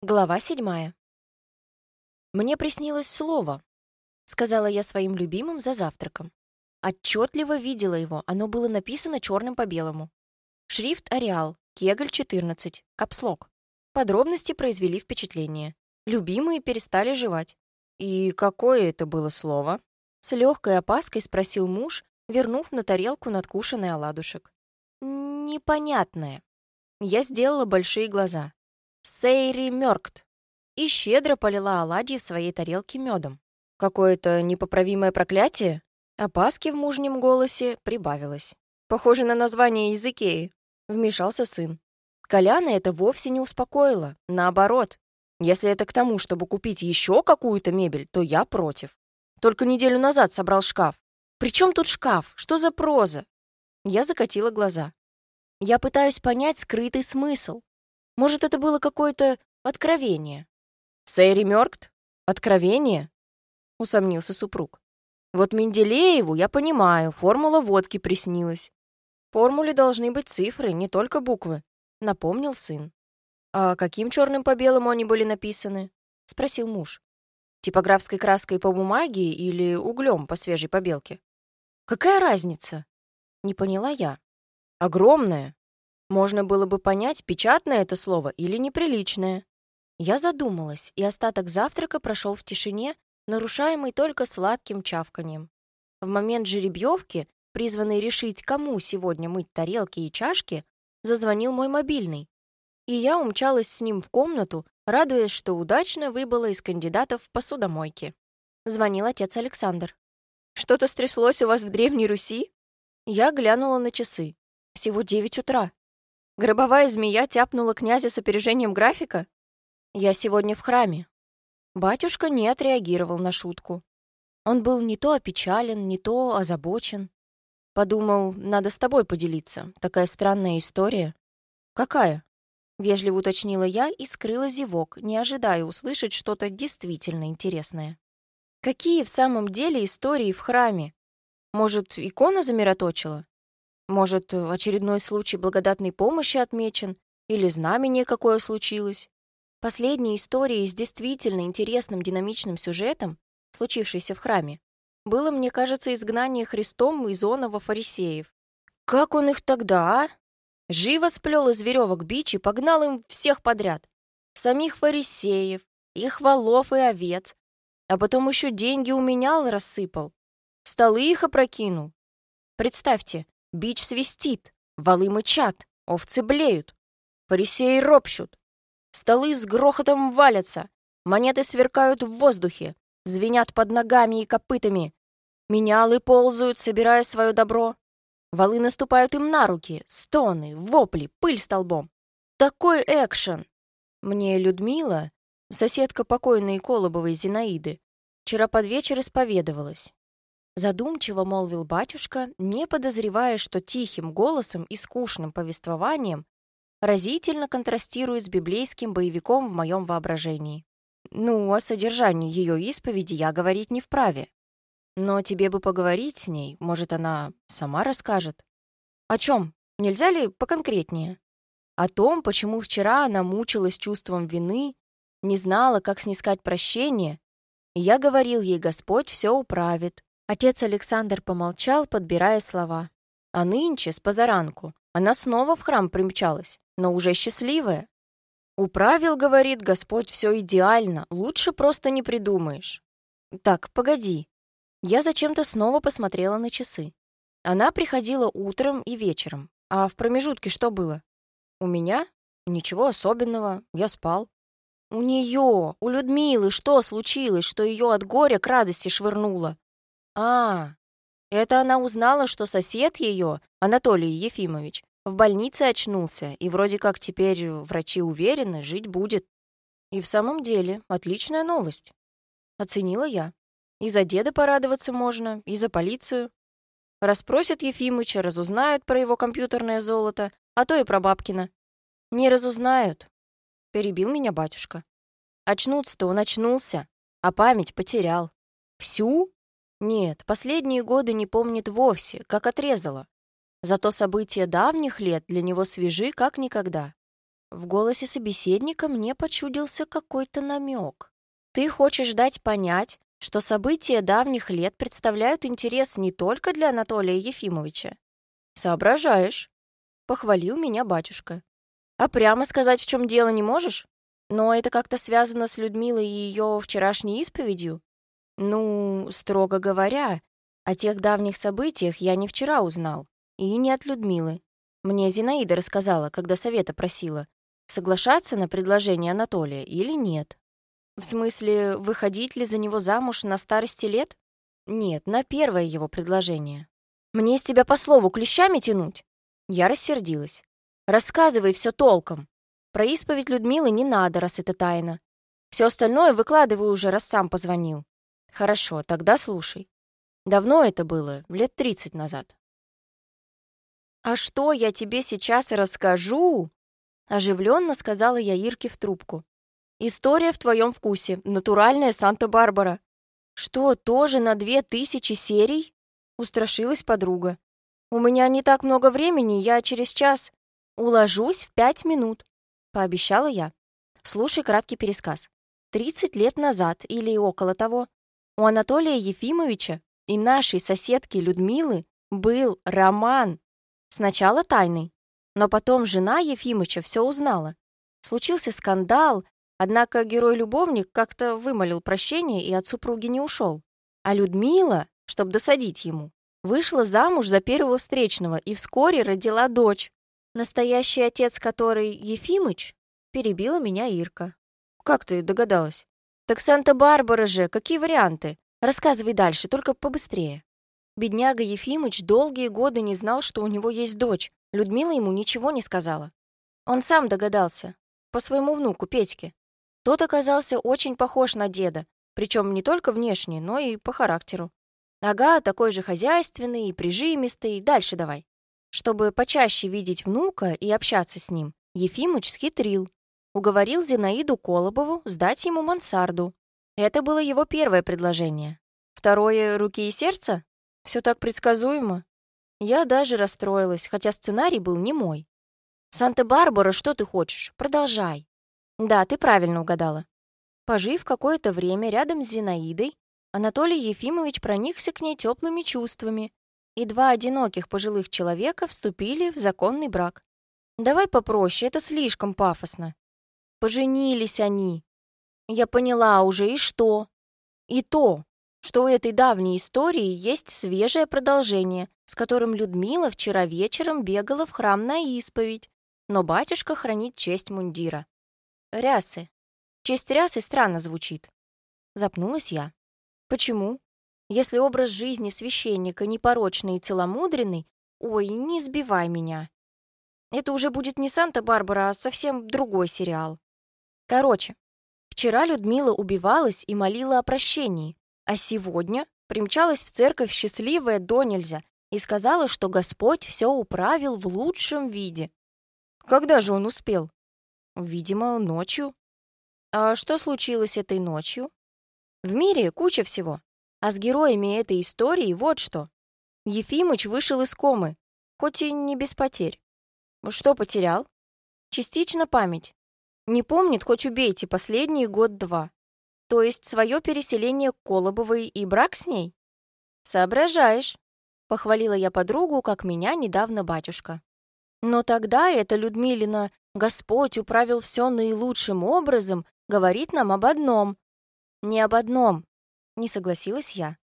Глава седьмая. «Мне приснилось слово», — сказала я своим любимым за завтраком. Отчетливо видела его, оно было написано черным по белому. Шрифт «Ареал», Кегль 14, капслок. Подробности произвели впечатление. Любимые перестали жевать. «И какое это было слово?» С легкой опаской спросил муж, вернув на тарелку надкушенный оладушек. «Непонятное». Я сделала большие глаза. Сейри Мёркт и щедро полила оладьи в своей тарелке медом. Какое-то непоправимое проклятие? Опаски в мужнем голосе прибавилось. Похоже на название языкеи. Вмешался сын. Коляна это вовсе не успокоило. Наоборот. Если это к тому, чтобы купить еще какую-то мебель, то я против. Только неделю назад собрал шкаф. При чем тут шкаф? Что за проза? Я закатила глаза. Я пытаюсь понять скрытый смысл. Может, это было какое-то откровение? Сэри Мёркт? Откровение? Усомнился супруг. Вот Менделееву, я понимаю, формула водки приснилась. Формуле должны быть цифры, не только буквы, напомнил сын. А каким черным по белому они были написаны? Спросил муж. Типографской краской по бумаге или углем по свежей побелке? Какая разница? Не поняла я. Огромная. Можно было бы понять, печатное это слово или неприличное. Я задумалась, и остаток завтрака прошел в тишине, нарушаемый только сладким чавканием. В момент жеребьевки, призванный решить, кому сегодня мыть тарелки и чашки, зазвонил мой мобильный. И я умчалась с ним в комнату, радуясь, что удачно выбыла из кандидатов в посудомойке. Звонил отец Александр. «Что-то стряслось у вас в Древней Руси?» Я глянула на часы. Всего девять утра. Гробовая змея тяпнула князя с опережением графика? Я сегодня в храме. Батюшка не отреагировал на шутку. Он был не то опечален, не то озабочен. Подумал, надо с тобой поделиться. Такая странная история. Какая? Вежливо уточнила я и скрыла зевок, не ожидая услышать что-то действительно интересное. Какие в самом деле истории в храме? Может, икона замироточила? Может, очередной случай благодатной помощи отмечен? Или знамение какое случилось? Последняя история с действительно интересным динамичным сюжетом, случившейся в храме, было, мне кажется, изгнание Христом из Онова фарисеев. Как он их тогда, а? Живо сплел из веревок бич и погнал им всех подряд. Самих фарисеев, их волов и овец. А потом еще деньги уменял рассыпал. Столы их опрокинул. Представьте, Бич свистит, валы мычат, овцы блеют, фарисеи ропщут. Столы с грохотом валятся, монеты сверкают в воздухе, звенят под ногами и копытами. Менялы ползают, собирая свое добро. Валы наступают им на руки, стоны, вопли, пыль столбом. Такой экшен! Мне Людмила, соседка покойной Колобовой Зинаиды, вчера под вечер исповедовалась. Задумчиво молвил батюшка, не подозревая, что тихим голосом и скучным повествованием разительно контрастирует с библейским боевиком в моем воображении. Ну, о содержании ее исповеди я говорить не вправе. Но тебе бы поговорить с ней, может, она сама расскажет. О чем? Нельзя ли поконкретнее? О том, почему вчера она мучилась чувством вины, не знала, как снискать прощение, и я говорил ей, Господь все управит, Отец Александр помолчал, подбирая слова. А нынче, с позаранку, она снова в храм примчалась, но уже счастливая. «Управил, — говорит Господь, — все идеально, лучше просто не придумаешь». «Так, погоди». Я зачем-то снова посмотрела на часы. Она приходила утром и вечером. А в промежутке что было? У меня? Ничего особенного, я спал. У нее, у Людмилы, что случилось, что ее от горя к радости швырнуло? А, это она узнала, что сосед ее, Анатолий Ефимович, в больнице очнулся, и вроде как теперь врачи уверены, жить будет. И в самом деле, отличная новость. Оценила я. И за деда порадоваться можно, и за полицию. Расспросят Ефимыча, разузнают про его компьютерное золото, а то и про бабкина. Не разузнают, перебил меня батюшка. Очнуться-то он очнулся, а память потерял. Всю? Нет, последние годы не помнит вовсе, как отрезало. Зато события давних лет для него свежи, как никогда. В голосе собеседника мне почудился какой-то намек. «Ты хочешь дать понять, что события давних лет представляют интерес не только для Анатолия Ефимовича?» «Соображаешь», — похвалил меня батюшка. «А прямо сказать, в чем дело, не можешь? Но это как-то связано с Людмилой и ее вчерашней исповедью?» «Ну, строго говоря, о тех давних событиях я не вчера узнал, и не от Людмилы. Мне Зинаида рассказала, когда совета просила соглашаться на предложение Анатолия или нет. В смысле, выходить ли за него замуж на старости лет? Нет, на первое его предложение. Мне из тебя по слову клещами тянуть? Я рассердилась. Рассказывай все толком. Про исповедь Людмилы не надо, раз это тайна. Все остальное выкладывай уже, раз сам позвонил. Хорошо, тогда слушай. Давно это было, лет тридцать назад. А что я тебе сейчас расскажу? Оживленно сказала я Ирке в трубку. «История в твоем вкусе. Натуральная Санта-Барбара». «Что, тоже на две тысячи серий?» Устрашилась подруга. «У меня не так много времени, я через час. Уложусь в пять минут», — пообещала я. Слушай краткий пересказ. Тридцать лет назад, или около того, у Анатолия Ефимовича и нашей соседки Людмилы был роман. Сначала тайный, но потом жена Ефимыча все узнала. Случился скандал, однако герой-любовник как-то вымолил прощение и от супруги не ушел. А Людмила, чтобы досадить ему, вышла замуж за первого встречного и вскоре родила дочь. Настоящий отец которой Ефимыч, перебила меня Ирка. «Как ты догадалась?» «Так Санта-Барбара же, какие варианты? Рассказывай дальше, только побыстрее». Бедняга Ефимыч долгие годы не знал, что у него есть дочь, Людмила ему ничего не сказала. Он сам догадался. По своему внуку Петьке. Тот оказался очень похож на деда, причем не только внешне, но и по характеру. Ага, такой же хозяйственный и прижимистый, дальше давай. Чтобы почаще видеть внука и общаться с ним, Ефимыч схитрил. Уговорил Зинаиду Колобову сдать ему мансарду. Это было его первое предложение. Второе — руки и сердце? Все так предсказуемо. Я даже расстроилась, хотя сценарий был не мой. «Санта-Барбара, что ты хочешь? Продолжай». «Да, ты правильно угадала». Пожив какое-то время рядом с Зинаидой, Анатолий Ефимович проникся к ней теплыми чувствами, и два одиноких пожилых человека вступили в законный брак. Давай попроще, это слишком пафосно. Поженились они. Я поняла уже, и что? И то, что у этой давней истории есть свежее продолжение, с которым Людмила вчера вечером бегала в храм на исповедь, но батюшка хранит честь мундира. Рясы. Честь рясы странно звучит. Запнулась я. Почему? Если образ жизни священника непорочный и целомудренный, ой, не сбивай меня. Это уже будет не Санта-Барбара, а совсем другой сериал. Короче, вчера Людмила убивалась и молила о прощении, а сегодня примчалась в церковь счастливая до нельзя и сказала, что Господь все управил в лучшем виде. Когда же он успел? Видимо, ночью. А что случилось этой ночью? В мире куча всего. А с героями этой истории вот что. Ефимыч вышел из комы, хоть и не без потерь. Что потерял? Частично память. Не помнит, хоть убейте, последний год-два. То есть свое переселение к Колобовой и брак с ней? Соображаешь. Похвалила я подругу, как меня недавно батюшка. Но тогда эта Людмилина «Господь управил все наилучшим образом» говорит нам об одном. Не об одном, не согласилась я.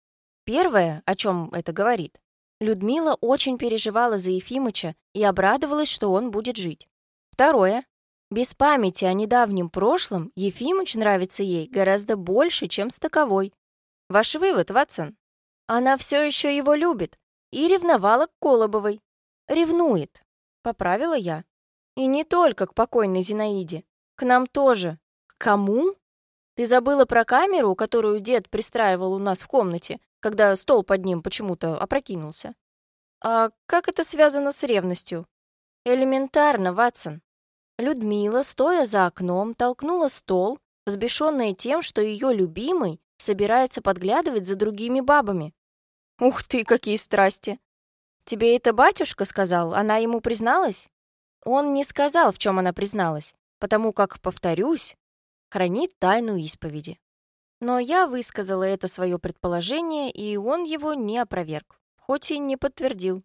Первое, о чем это говорит, Людмила очень переживала за Ефимыча и обрадовалась, что он будет жить. Второе, без памяти о недавнем прошлом Ефимыч нравится ей гораздо больше, чем стаковой. Ваш вывод, Ватсон? Она все еще его любит и ревновала к Колобовой. Ревнует, поправила я. И не только к покойной Зинаиде. К нам тоже. К кому? Ты забыла про камеру, которую дед пристраивал у нас в комнате, когда стол под ним почему-то опрокинулся? А как это связано с ревностью? Элементарно, Ватсон. Людмила, стоя за окном, толкнула стол, взбешенная тем, что ее любимый собирается подглядывать за другими бабами. «Ух ты, какие страсти! Тебе это батюшка сказал? Она ему призналась?» Он не сказал, в чем она призналась, потому как, повторюсь, хранит тайну исповеди. Но я высказала это свое предположение, и он его не опроверг, хоть и не подтвердил.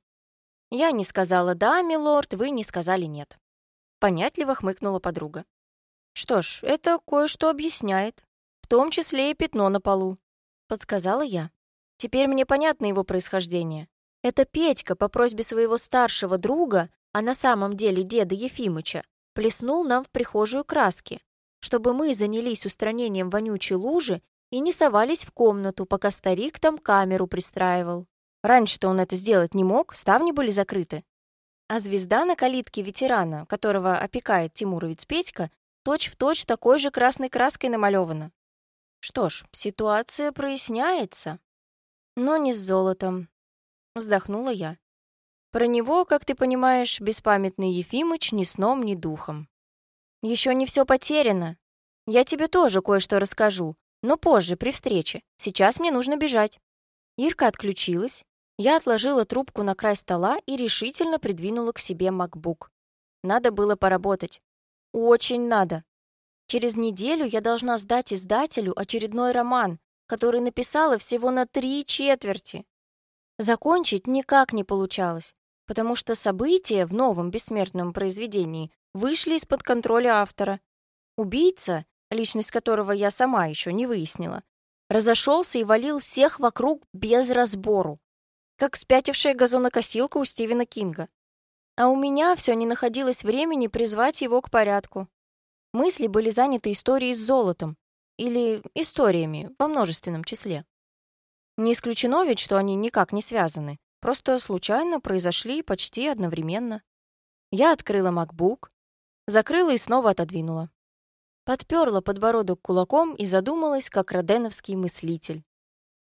Я не сказала «да, милорд», вы не сказали «нет». Понятливо хмыкнула подруга. Что ж, это кое-что объясняет, в том числе и пятно на полу, подсказала я. Теперь мне понятно его происхождение. Это Петька по просьбе своего старшего друга, а на самом деле деда Ефимыча, плеснул нам в прихожую краски, чтобы мы занялись устранением вонючей лужи и не совались в комнату, пока старик там камеру пристраивал. Раньше-то он это сделать не мог, ставни были закрыты. А звезда на калитке ветерана, которого опекает Тимуровец Петька, точь-в-точь точь такой же красной краской намалевана. Что ж, ситуация проясняется. Но не с золотом. Вздохнула я. Про него, как ты понимаешь, беспамятный Ефимыч ни сном, ни духом. Еще не все потеряно. Я тебе тоже кое-что расскажу, но позже, при встрече. Сейчас мне нужно бежать. Ирка отключилась, я отложила трубку на край стола и решительно придвинула к себе MacBook. Надо было поработать. Очень надо. Через неделю я должна сдать издателю очередной роман, который написала всего на три четверти. Закончить никак не получалось, потому что события в новом бессмертном произведении вышли из-под контроля автора. Убийца, личность которого я сама еще не выяснила, разошелся и валил всех вокруг без разбору как спятившая газонокосилка у Стивена Кинга. А у меня все не находилось времени призвать его к порядку. Мысли были заняты историей с золотом, или историями во множественном числе. Не исключено ведь, что они никак не связаны, просто случайно произошли почти одновременно. Я открыла MacBook, закрыла и снова отодвинула. Подперла подбородок кулаком и задумалась, как роденовский мыслитель.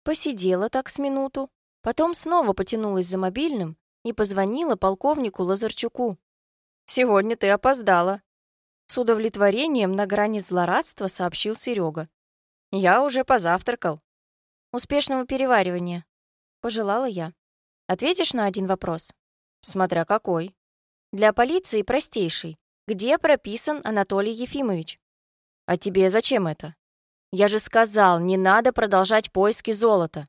Посидела так с минуту, Потом снова потянулась за мобильным и позвонила полковнику Лазарчуку. «Сегодня ты опоздала», — с удовлетворением на грани злорадства сообщил Серега. «Я уже позавтракал». «Успешного переваривания», — пожелала я. «Ответишь на один вопрос?» «Смотря какой». «Для полиции простейший. Где прописан Анатолий Ефимович?» «А тебе зачем это?» «Я же сказал, не надо продолжать поиски золота».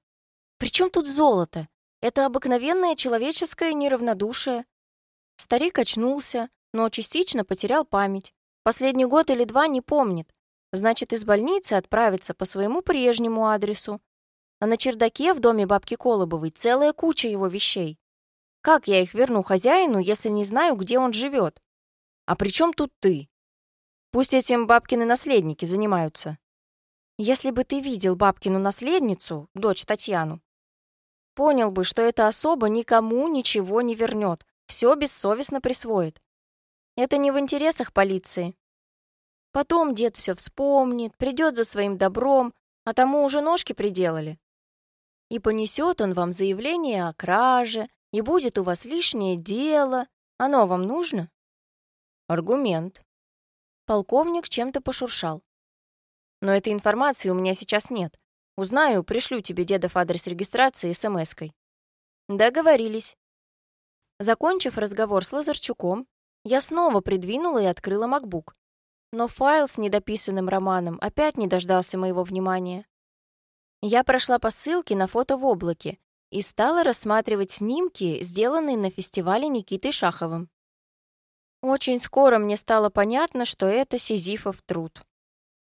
При чем тут золото? Это обыкновенное человеческое неравнодушие. Старик очнулся, но частично потерял память. Последний год или два не помнит. Значит, из больницы отправится по своему прежнему адресу. А на чердаке в доме бабки Колобовой целая куча его вещей. Как я их верну хозяину, если не знаю, где он живет? А при чем тут ты? Пусть этим бабкины наследники занимаются. Если бы ты видел бабкину наследницу, дочь Татьяну, Понял бы, что эта особа никому ничего не вернет, все бессовестно присвоит. Это не в интересах полиции. Потом дед все вспомнит, придет за своим добром, а тому уже ножки приделали. И понесет он вам заявление о краже, и будет у вас лишнее дело. Оно вам нужно? Аргумент. Полковник чем-то пошуршал. Но этой информации у меня сейчас нет. Узнаю, пришлю тебе дедов адрес регистрации смс-кой. Договорились. Закончив разговор с Лазарчуком, я снова придвинула и открыла MacBook. Но файл с недописанным романом опять не дождался моего внимания. Я прошла по ссылке на фото в облаке и стала рассматривать снимки, сделанные на фестивале Никитой Шаховым. Очень скоро мне стало понятно, что это Сизифов труд.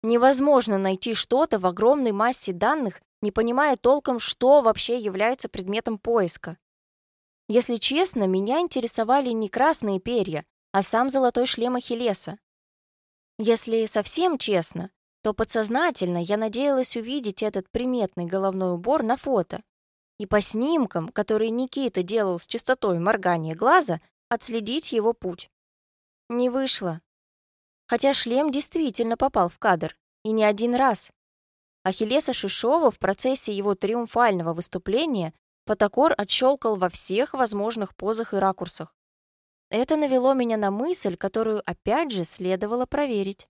Невозможно найти что-то в огромной массе данных, не понимая толком, что вообще является предметом поиска. Если честно, меня интересовали не красные перья, а сам золотой шлем Ахиллеса. Если совсем честно, то подсознательно я надеялась увидеть этот приметный головной убор на фото и по снимкам, которые Никита делал с частотой моргания глаза, отследить его путь. Не вышло. Хотя шлем действительно попал в кадр, и не один раз. Ахиллеса Шишова в процессе его триумфального выступления Патакор отщелкал во всех возможных позах и ракурсах. Это навело меня на мысль, которую опять же следовало проверить.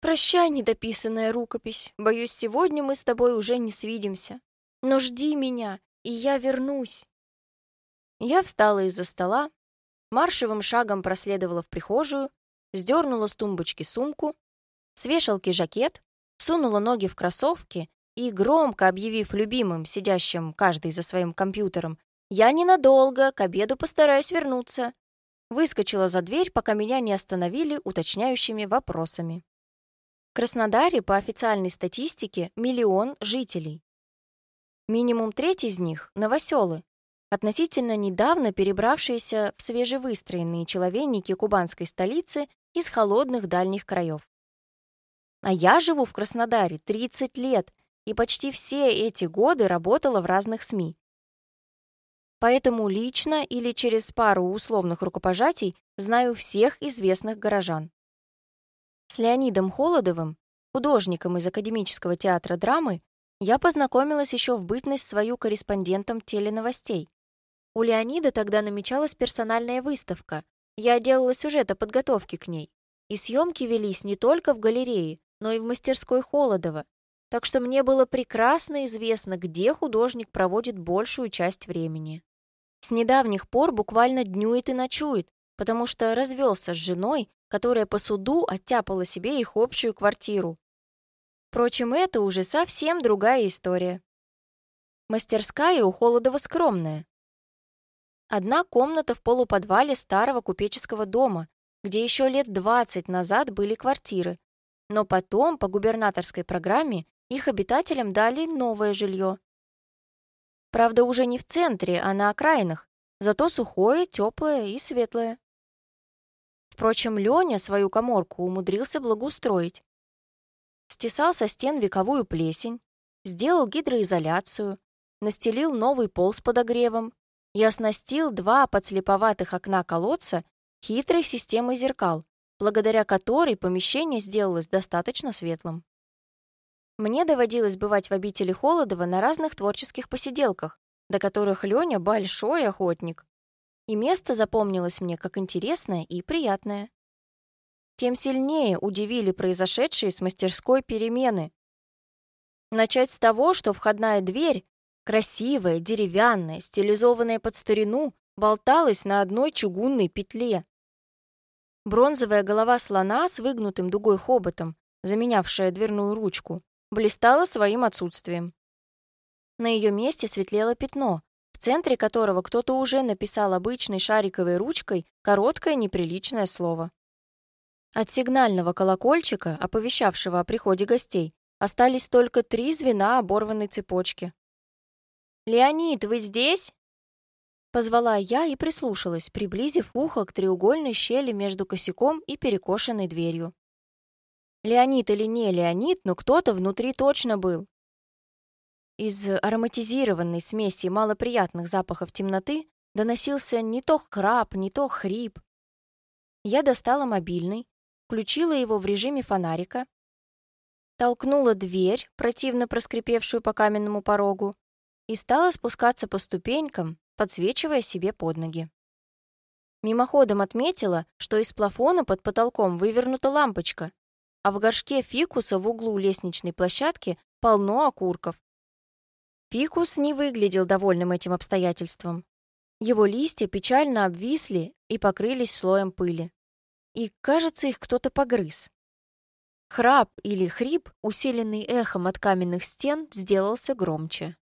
«Прощай, недописанная рукопись. Боюсь, сегодня мы с тобой уже не свидимся. Но жди меня, и я вернусь». Я встала из-за стола, маршевым шагом проследовала в прихожую, сдернула с тумбочки сумку, с вешалки жакет, сунула ноги в кроссовки и, громко объявив любимым, сидящим каждый за своим компьютером, «Я ненадолго, к обеду постараюсь вернуться», выскочила за дверь, пока меня не остановили уточняющими вопросами. В Краснодаре, по официальной статистике, миллион жителей. Минимум треть из них — новоселы, относительно недавно перебравшиеся в свежевыстроенные человейники кубанской столицы из холодных дальних краев. А я живу в Краснодаре 30 лет и почти все эти годы работала в разных СМИ. Поэтому лично или через пару условных рукопожатий знаю всех известных горожан. С Леонидом Холодовым, художником из Академического театра драмы, я познакомилась еще в бытность свою корреспондентом теленовостей. У Леонида тогда намечалась персональная выставка. Я делала сюжет о подготовке к ней. И съемки велись не только в галерее, но и в мастерской Холодова. Так что мне было прекрасно известно, где художник проводит большую часть времени. С недавних пор буквально днюет и ночует, потому что развелся с женой, которая по суду оттяпала себе их общую квартиру. Впрочем, это уже совсем другая история. Мастерская у Холодова скромная. Одна комната в полуподвале старого купеческого дома, где еще лет 20 назад были квартиры, но потом по губернаторской программе их обитателям дали новое жилье. Правда, уже не в центре, а на окраинах, зато сухое, теплое и светлое. Впрочем, Леня свою коморку умудрился благоустроить. Стесал со стен вековую плесень, сделал гидроизоляцию, настелил новый пол с подогревом и оснастил два подслеповатых окна колодца хитрой системой зеркал, благодаря которой помещение сделалось достаточно светлым. Мне доводилось бывать в обители Холодова на разных творческих посиделках, до которых Лёня большой охотник. И место запомнилось мне как интересное и приятное. Тем сильнее удивили произошедшие с мастерской перемены. Начать с того, что входная дверь, красивая, деревянная, стилизованная под старину, болталась на одной чугунной петле. Бронзовая голова слона с выгнутым дугой хоботом, заменявшая дверную ручку, блистала своим отсутствием. На ее месте светлело пятно, в центре которого кто-то уже написал обычной шариковой ручкой короткое неприличное слово. От сигнального колокольчика, оповещавшего о приходе гостей, остались только три звена оборванной цепочки. «Леонид, вы здесь?» Позвала я и прислушалась, приблизив ухо к треугольной щели между косяком и перекошенной дверью. Леонид или не Леонид, но кто-то внутри точно был. Из ароматизированной смеси малоприятных запахов темноты доносился не то храп, не то хрип. Я достала мобильный, включила его в режиме фонарика, толкнула дверь, противно проскрипевшую по каменному порогу, и стала спускаться по ступенькам, подсвечивая себе под ноги. Мимоходом отметила, что из плафона под потолком вывернута лампочка, а в горшке фикуса в углу лестничной площадки полно окурков. Фикус не выглядел довольным этим обстоятельством. Его листья печально обвисли и покрылись слоем пыли. И, кажется, их кто-то погрыз. Храп или хрип, усиленный эхом от каменных стен, сделался громче.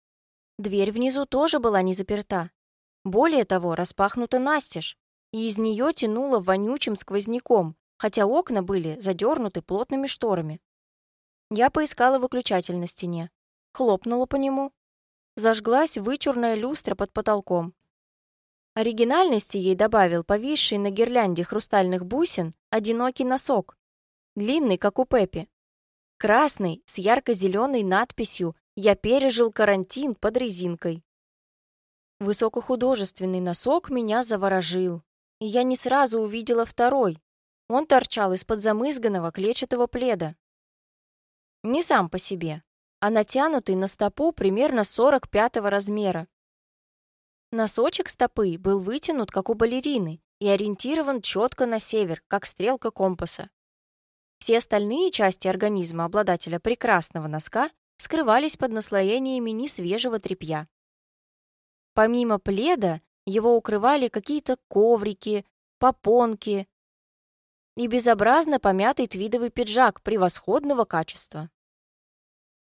Дверь внизу тоже была не заперта, более того, распахнута настежь, и из нее тянуло вонючим сквозняком, хотя окна были задернуты плотными шторами. Я поискала выключатель на стене, хлопнула по нему. Зажглась вычурная люстра под потолком. Оригинальности ей добавил повисший на гирлянде хрустальных бусин одинокий носок, длинный, как у Пеппи. Красный, с ярко-зеленой надписью «Я пережил карантин под резинкой». Высокохудожественный носок меня заворожил, и я не сразу увидела второй. Он торчал из-под замызганного клетчатого пледа. Не сам по себе, а натянутый на стопу примерно 45-го размера. Носочек стопы был вытянут, как у балерины, и ориентирован четко на север, как стрелка компаса. Все остальные части организма обладателя прекрасного носка скрывались под наслоениями несвежего тряпья. Помимо пледа, его укрывали какие-то коврики, попонки и безобразно помятый твидовый пиджак превосходного качества.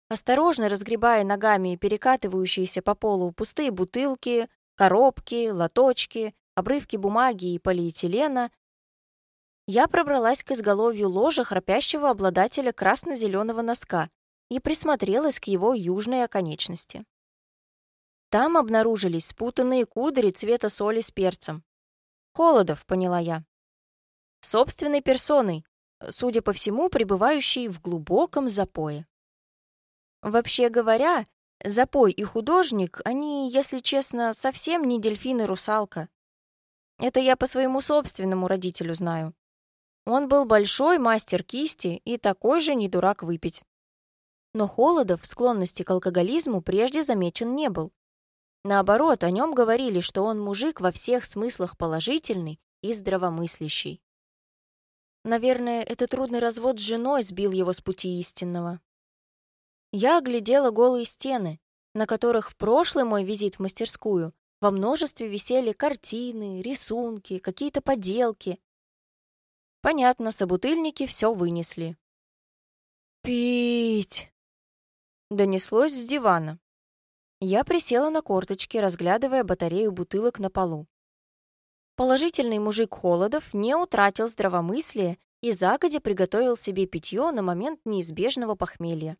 Осторожно разгребая ногами перекатывающиеся по полу пустые бутылки, коробки, лоточки, обрывки бумаги и полиэтилена, я пробралась к изголовью ложа храпящего обладателя красно-зеленого носка и присмотрелась к его южной оконечности. Там обнаружились спутанные кудри цвета соли с перцем. Холодов, поняла я. Собственной персоной, судя по всему, пребывающий в глубоком запое. Вообще говоря, запой и художник, они, если честно, совсем не дельфин и русалка. Это я по своему собственному родителю знаю. Он был большой мастер кисти и такой же не дурак выпить. Но Холодов склонности к алкоголизму прежде замечен не был. Наоборот, о нем говорили, что он мужик во всех смыслах положительный и здравомыслящий. Наверное, это трудный развод с женой сбил его с пути истинного. Я оглядела голые стены, на которых в прошлый мой визит в мастерскую во множестве висели картины, рисунки, какие-то поделки, Понятно, собутыльники все вынесли. «Пить!» Донеслось с дивана. Я присела на корточки, разглядывая батарею бутылок на полу. Положительный мужик Холодов не утратил здравомыслия и загодя приготовил себе питье на момент неизбежного похмелья.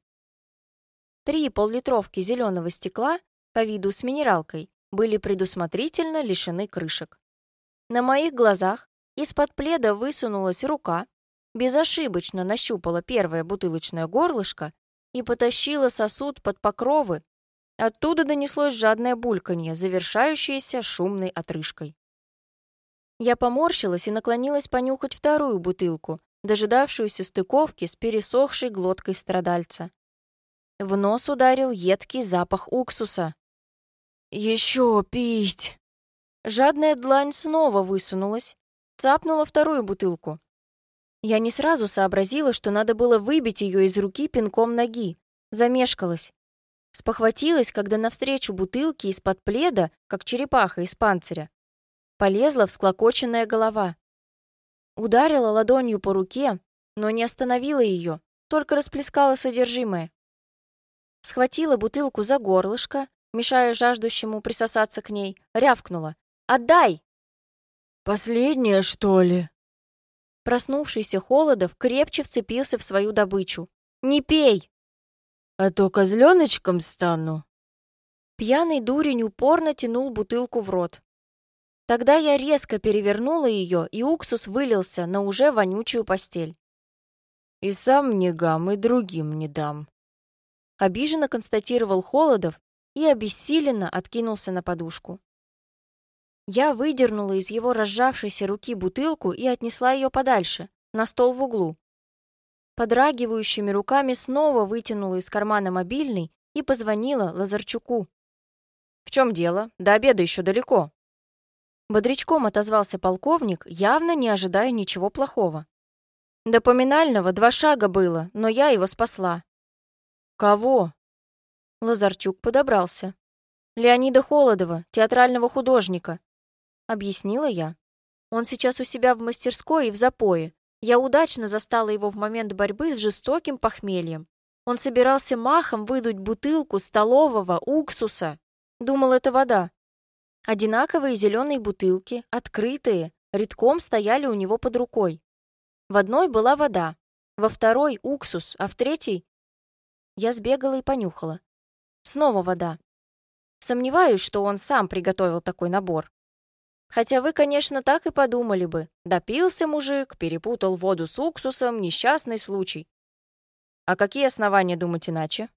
Три поллитровки зеленого стекла, по виду с минералкой, были предусмотрительно лишены крышек. На моих глазах из-под пледа высунулась рука, безошибочно нащупала первое бутылочное горлышко и потащила сосуд под покровы. Оттуда донеслось жадное бульканье, завершающееся шумной отрыжкой. Я поморщилась и наклонилась понюхать вторую бутылку, дожидавшуюся стыковки с пересохшей глоткой страдальца. В нос ударил едкий запах уксуса. «Еще пить!» Жадная длань снова высунулась, цапнула вторую бутылку. Я не сразу сообразила, что надо было выбить ее из руки пинком ноги. Замешкалась. Спохватилась, когда навстречу бутылки из-под пледа, как черепаха из панциря, полезла всклокоченная голова. Ударила ладонью по руке, но не остановила ее, только расплескала содержимое. Схватила бутылку за горлышко, мешая жаждущему присосаться к ней, рявкнула. «Отдай!» «Последнее, что ли?» Проснувшийся Холодов крепче вцепился в свою добычу. «Не пей!» «А то козленочком стану!» Пьяный дурень упорно тянул бутылку в рот. Тогда я резко перевернула ее, и уксус вылился на уже вонючую постель. «И сам не гам, и другим не дам», — обиженно констатировал Холодов и обессиленно откинулся на подушку. Я выдернула из его разжавшейся руки бутылку и отнесла ее подальше, на стол в углу. Подрагивающими руками снова вытянула из кармана мобильный и позвонила Лазарчуку. «В чем дело? До обеда еще далеко». Бодрячком отозвался полковник, явно не ожидая ничего плохого. До поминального два шага было, но я его спасла. «Кого?» Лазарчук подобрался. «Леонида Холодова, театрального художника объяснила я. Он сейчас у себя в мастерской и в запое. Я удачно застала его в момент борьбы с жестоким похмельем. Он собирался махом выдуть бутылку столового уксуса. Думал, это вода. Одинаковые зеленые бутылки, открытые, редком стояли у него под рукой. В одной была вода, во второй — уксус, а в третьей... Я сбегала и понюхала. Снова вода. Сомневаюсь, что он сам приготовил такой набор. Хотя вы, конечно, так и подумали бы. Допился мужик, перепутал воду с уксусом, несчастный случай. А какие основания думать иначе?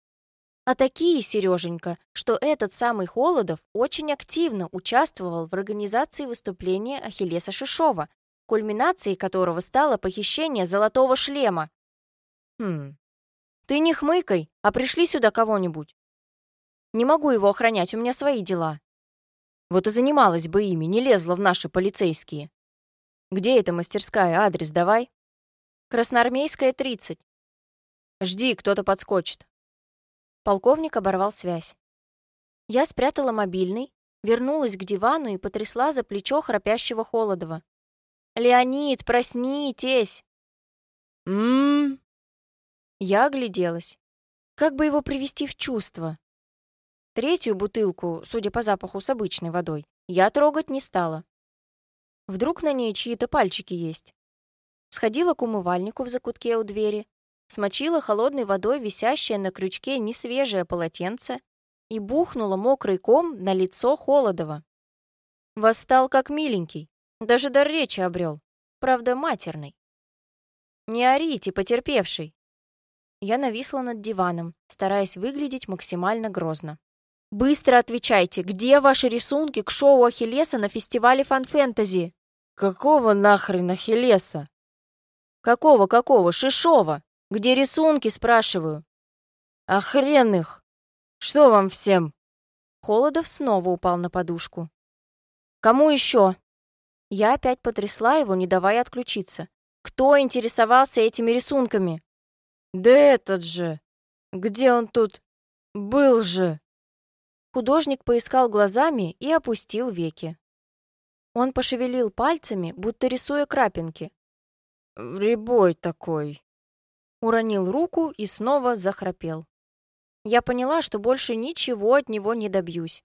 А такие, Сереженька, что этот самый Холодов очень активно участвовал в организации выступления Ахиллеса Шишова, кульминацией которого стало похищение золотого шлема. Хм. Ты не хмыкай, а пришли сюда кого-нибудь. Не могу его охранять, у меня свои дела. Вот и занималась бы ими, не лезла в наши полицейские. Где эта мастерская? Адрес давай. Красноармейская, 30. Жди, кто-то подскочит. Полковник оборвал связь. Я спрятала мобильный, Вернулась к дивану и потрясла за плечо храпящего Холодова. «Леонид, проснитесь!» «М-м-м!» Я огляделась. Как бы его привести в чувство? Третью бутылку, судя по запаху с обычной водой, я трогать не стала. Вдруг на ней чьи-то пальчики есть. Сходила к умывальнику в закутке у двери, смочила холодной водой висящее на крючке несвежее полотенце и бухнула мокрый ком на лицо Холодова. Восстал как миленький, даже дар речи обрел, правда, матерный. «Не орите, потерпевший!» Я нависла над диваном, стараясь выглядеть максимально грозно. «Быстро отвечайте, где ваши рисунки к шоу Ахиллеса на фестивале фан-фэнтези?» «Какого нахрен Ахиллеса?» «Какого-какого? Шишова! Где рисунки, спрашиваю?» «А хрен их! Что вам всем?» Холодов снова упал на подушку. «Кому еще?» Я опять потрясла его, не давая отключиться. «Кто интересовался этими рисунками?» Да этот же! Где он тут? Был же!» Художник поискал глазами и опустил веки. Он пошевелил пальцами, будто рисуя крапинки. «Рябой такой!» Уронил руку и снова захрапел. Я поняла, что больше ничего от него не добьюсь.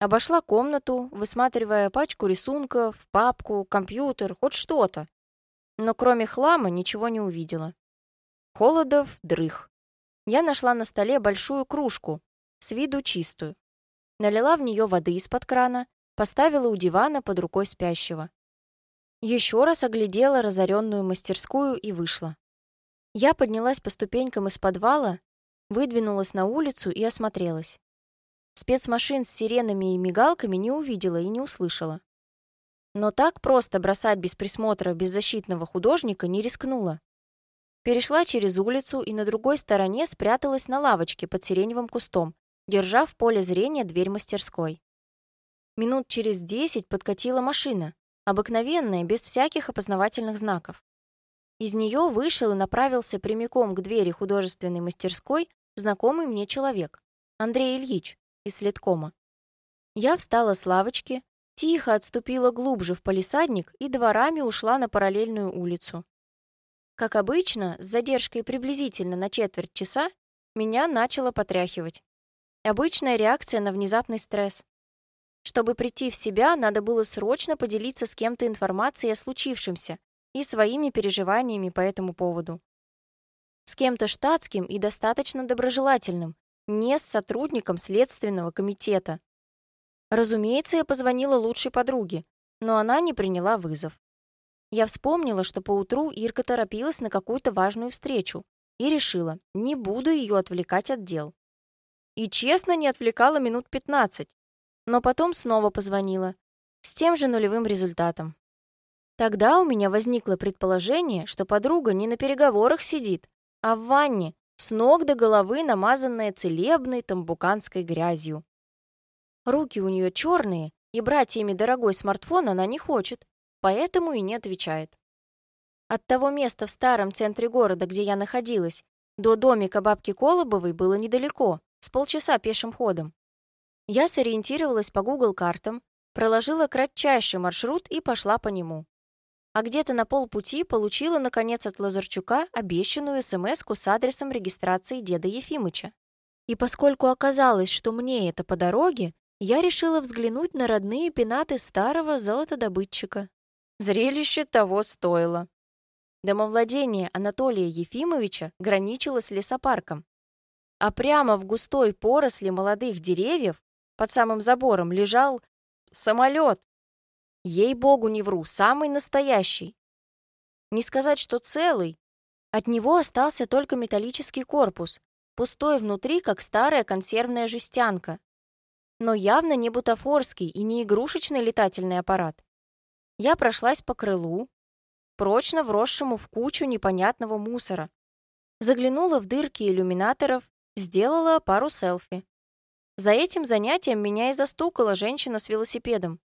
Обошла комнату, высматривая пачку рисунков, папку, компьютер, хоть что-то. Но кроме хлама ничего не увидела. Холодов дрых. Я нашла на столе большую кружку, с виду чистую. Налила в нее воды из-под крана, поставила у дивана под рукой спящего. Еще раз оглядела разоренную мастерскую и вышла. Я поднялась по ступенькам из подвала, выдвинулась на улицу и осмотрелась. Спецмашин с сиренами и мигалками не увидела и не услышала. Но так просто бросать без присмотра беззащитного художника не рискнула. Перешла через улицу и на другой стороне спряталась на лавочке под сиреневым кустом, держа в поле зрения дверь мастерской. Минут через десять подкатила машина, обыкновенная, без всяких опознавательных знаков. Из нее вышел и направился прямиком к двери художественной мастерской знакомый мне человек, Андрей Ильич из следкома. Я встала с лавочки, тихо отступила глубже в палисадник и дворами ушла на параллельную улицу. Как обычно, с задержкой приблизительно на четверть часа, меня начало потряхивать. Обычная реакция на внезапный стресс. Чтобы прийти в себя, надо было срочно поделиться с кем-то информацией о случившемся и своими переживаниями по этому поводу. С кем-то штатским и достаточно доброжелательным, не с сотрудником Следственного комитета. Разумеется, я позвонила лучшей подруге, но она не приняла вызов. Я вспомнила, что поутру Ирка торопилась на какую-то важную встречу и решила, не буду ее отвлекать от дел. И честно не отвлекала минут 15, но потом снова позвонила, с тем же нулевым результатом. Тогда у меня возникло предположение, что подруга не на переговорах сидит, а в ванне, с ног до головы намазанная целебной тамбуканской грязью. Руки у нее черные, и брать ими дорогой смартфон она не хочет поэтому и не отвечает. От того места в старом центре города, где я находилась, до домика бабки Колобовой было недалеко, с полчаса пешим ходом. Я сориентировалась по Google картам, проложила кратчайший маршрут и пошла по нему. А где-то на полпути получила, наконец, от Лазарчука обещанную смс с адресом регистрации деда Ефимыча. И поскольку оказалось, что мне это по дороге, я решила взглянуть на родные пенаты старого золотодобытчика. Зрелище того стоило. Домовладение Анатолия Ефимовича граничило с лесопарком. А прямо в густой поросли молодых деревьев под самым забором лежал самолет. Ей-богу, не вру, самый настоящий. Не сказать, что целый. От него остался только металлический корпус, пустой внутри, как старая консервная жестянка. Но явно не бутафорский и не игрушечный летательный аппарат. Я прошлась по крылу, прочно вросшему в кучу непонятного мусора. Заглянула в дырки иллюминаторов, сделала пару селфи. За этим занятием меня и застукала женщина с велосипедом.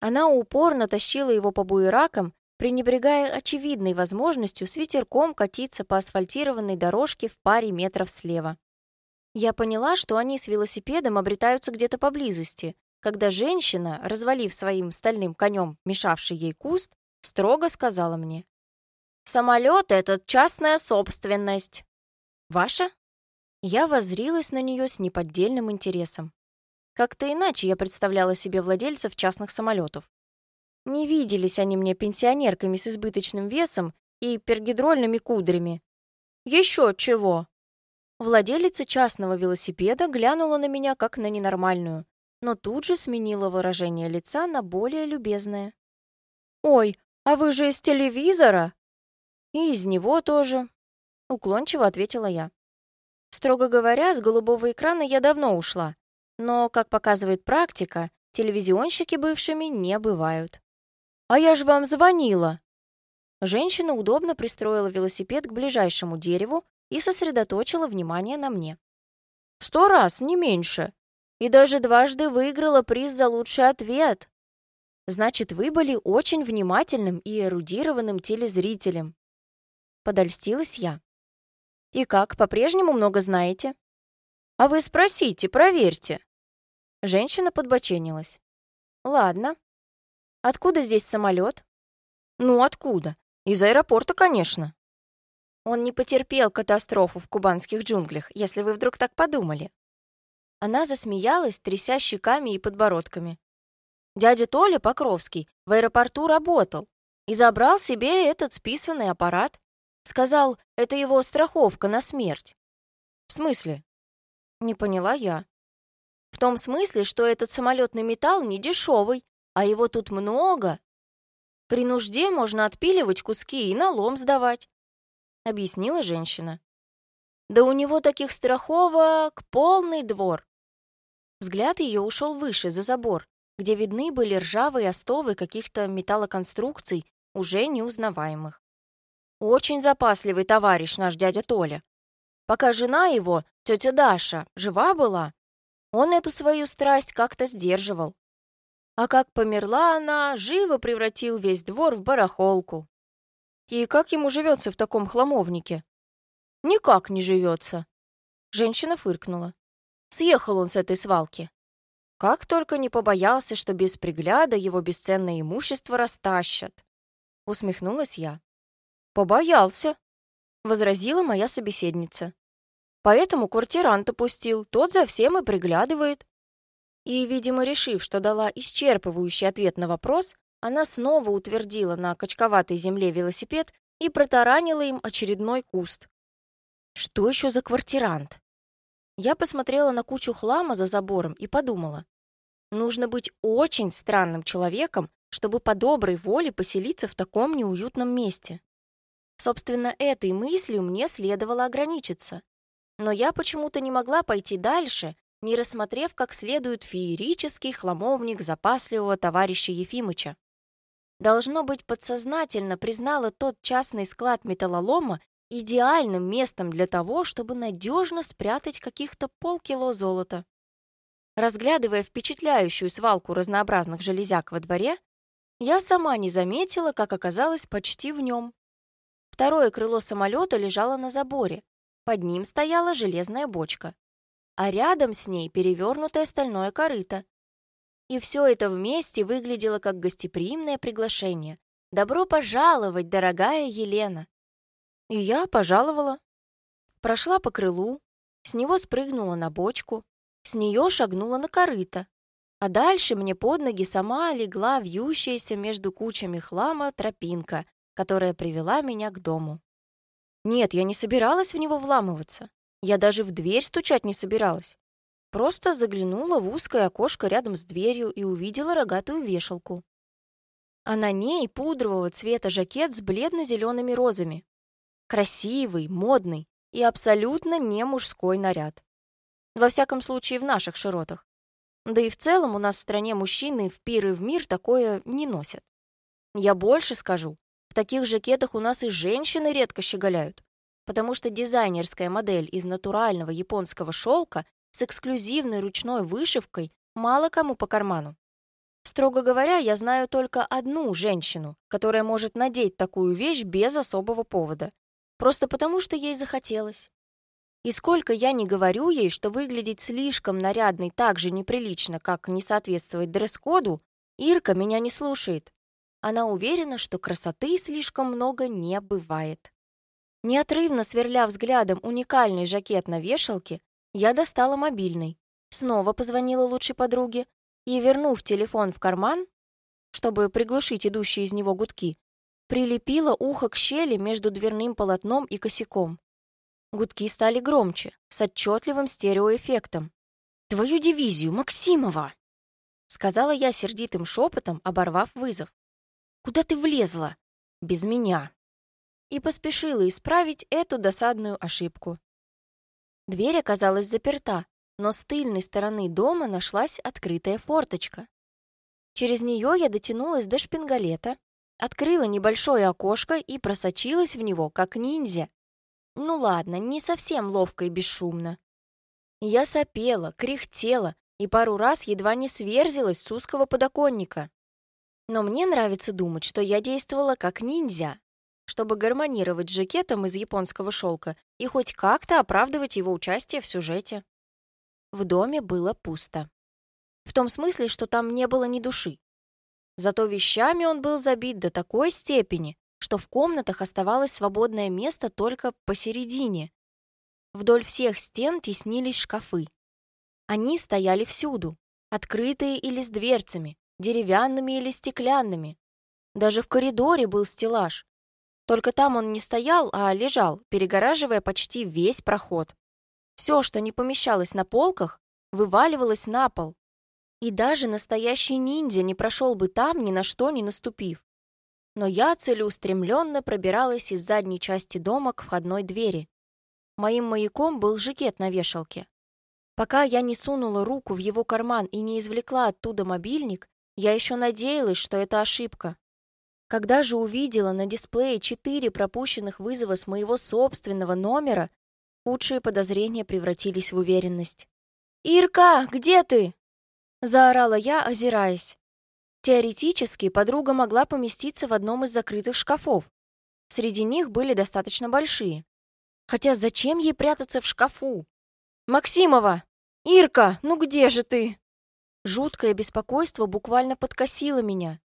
Она упорно тащила его по буеракам, пренебрегая очевидной возможностью с ветерком катиться по асфальтированной дорожке в паре метров слева. Я поняла, что они с велосипедом обретаются где-то поблизости, когда женщина, развалив своим стальным конем мешавший ей куст, строго сказала мне. «Самолет этот частная собственность». «Ваша?» Я воззрилась на нее с неподдельным интересом. Как-то иначе я представляла себе владельцев частных самолетов. Не виделись они мне пенсионерками с избыточным весом и пергидрольными кудрями. Еще чего! Владелица частного велосипеда глянула на меня как на ненормальную, но тут же сменила выражение лица на более любезное. «Ой, а вы же из телевизора?» «И из него тоже», — уклончиво ответила я. Строго говоря, с голубого экрана я давно ушла, но, как показывает практика, телевизионщики бывшими не бывают. «А я же вам звонила!» Женщина удобно пристроила велосипед к ближайшему дереву и сосредоточила внимание на мне. «Сто раз, не меньше. И даже дважды выиграла приз за лучший ответ. Значит, вы были очень внимательным и эрудированным телезрителем». Подольстилась я. «И как, по-прежнему много знаете?» «А вы спросите, проверьте». Женщина подбоченилась. «Ладно, Откуда здесь самолет? Ну, откуда? Из аэропорта, конечно. Он не потерпел катастрофу в кубанских джунглях, если вы вдруг так подумали. Она засмеялась, тряся щеками и подбородками. Дядя Толя Покровский в аэропорту работал и забрал себе этот списанный аппарат. Сказал, это его страховка на смерть. В смысле? Не поняла я. В том смысле, что этот самолетный металл не дешевый, а его тут много. При нужде можно отпиливать куски и на лом сдавать», — объяснила женщина. «Да у него таких страховок полный двор». Взгляд ее ушел выше, за забор, где видны были ржавые остовы каких-то металлоконструкций, уже неузнаваемых. Очень запасливый товарищ наш дядя Толя. Пока жена его, тетя Даша, жива была, он эту свою страсть как-то сдерживал. А как померла она, живо превратил весь двор в барахолку. И как ему живется в таком хламовнике? Никак не живется. Женщина фыркнула. Съехал он с этой свалки. Как только не побоялся, что без пригляда его бесценное имущество растащат. Усмехнулась я. Побоялся, возразила моя собеседница. Поэтому квартиранта пустил, тот за всем и приглядывает. И, видимо, решив, что дала исчерпывающий ответ на вопрос, она снова утвердила на качковатой земле велосипед и протаранила им очередной куст. Что еще за квартирант? Я посмотрела на кучу хлама за забором и подумала. Нужно быть очень странным человеком, чтобы по доброй воле поселиться в таком неуютном месте. Собственно, этой мыслью мне следовало ограничиться. Но я почему-то не могла пойти дальше не рассмотрев как следует феерический хламовник запасливого товарища Ефимыча. Должно быть, подсознательно признала тот частный склад металлолома идеальным местом для того, чтобы надежно спрятать каких-то полкило золота. Разглядывая впечатляющую свалку разнообразных железяк во дворе, я сама не заметила, как оказалась почти в нем. Второе крыло самолета лежало на заборе. Под ним стояла железная бочка а рядом с ней перевернутое стальное корыто. И все это вместе выглядело как гостеприимное приглашение. «Добро пожаловать, дорогая Елена!» И я пожаловала. Прошла по крылу, с него спрыгнула на бочку, с нее шагнула на корыто, а дальше мне под ноги сама легла вьющаяся между кучами хлама тропинка, которая привела меня к дому. Нет, я не собиралась в него вламываться. Я даже в дверь стучать не собиралась. Просто заглянула в узкое окошко рядом с дверью и увидела рогатую вешалку. А на ней пудрового цвета жакет с бледно-зелеными розами. Красивый, модный и абсолютно не мужской наряд. Во всяком случае, в наших широтах. Да и в целом у нас в стране мужчины в пир и в мир такое не носят. Я больше скажу, в таких жакетах у нас и женщины редко щеголяют потому что дизайнерская модель из натурального японского шелка с эксклюзивной ручной вышивкой мало кому по карману. Строго говоря, я знаю только одну женщину, которая может надеть такую вещь без особого повода. Просто потому, что ей захотелось. И сколько я не говорю ей, что выглядеть слишком нарядной так же неприлично, как не соответствовать дресс-коду, Ирка меня не слушает. Она уверена, что красоты слишком много не бывает. Неотрывно сверля взглядом уникальный жакет на вешалке, я достала мобильный, снова позвонила лучшей подруге и, вернув телефон в карман, чтобы приглушить идущие из него гудки, прилепила ухо к щели между дверным полотном и косяком. Гудки стали громче, с отчетливым стереоэффектом. «Твою дивизию, Максимова!» Сказала я сердитым шепотом, оборвав вызов. «Куда ты влезла? Без меня!» И поспешила исправить эту досадную ошибку. Дверь оказалась заперта, но с тыльной стороны дома нашлась открытая форточка. Через нее я дотянулась до шпингалета, открыла небольшое окошко и просочилась в него, как ниндзя, ну ладно, не совсем ловко и бесшумно. Я сопела, кряхтела и пару раз едва не сверзилась с узкого подоконника. Но мне нравится думать, что я действовала как ниндзя, чтобы гармонировать с жакетом из японского шелка и хоть как-то оправдывать его участие в сюжете. В доме было пусто. В том смысле, что там не было ни души. Зато вещами он был забит до такой степени, что в комнатах оставалось свободное место только посередине. Вдоль всех стен теснились шкафы. Они стояли всюду, открытые или с дверцами, деревянными или стеклянными. Даже в коридоре был стеллаж. Только там он не стоял, а лежал, перегораживая почти весь проход. Все, что не помещалось на полках, вываливалось на пол. И даже настоящий ниндзя не прошел бы там, ни на что не наступив но я целеустремленно пробиралась из задней части дома к входной двери. Моим маяком был жакет на вешалке. Пока я не сунула руку в его карман и не извлекла оттуда мобильник, я еще надеялась, что это ошибка. Когда же увидела на дисплее четыре пропущенных вызова с моего собственного номера, худшие подозрения превратились в уверенность. «Ирка, где ты?» — заорала я, озираясь. Теоретически подруга могла поместиться в одном из закрытых шкафов. Среди них были достаточно большие. Хотя зачем ей прятаться в шкафу? «Максимова! Ирка, ну где же ты?» Жуткое беспокойство буквально подкосило меня.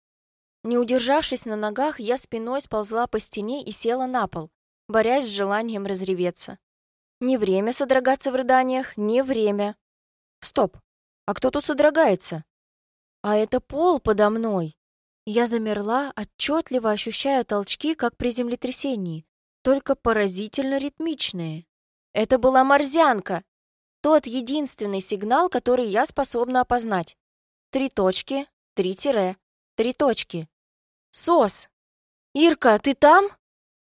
Не удержавшись на ногах, я спиной сползла по стене и села на пол, борясь с желанием разреветься. Не время содрогаться в рыданиях, не время. Стоп, а кто тут содрогается? А это пол подо мной. Я замерла, отчетливо ощущая толчки, как при землетрясении, только поразительно ритмичные. Это была морзянка. Тот единственный сигнал, который я способна опознать. Три точки, три тире, три точки. Сос! «Ирка, ты там?»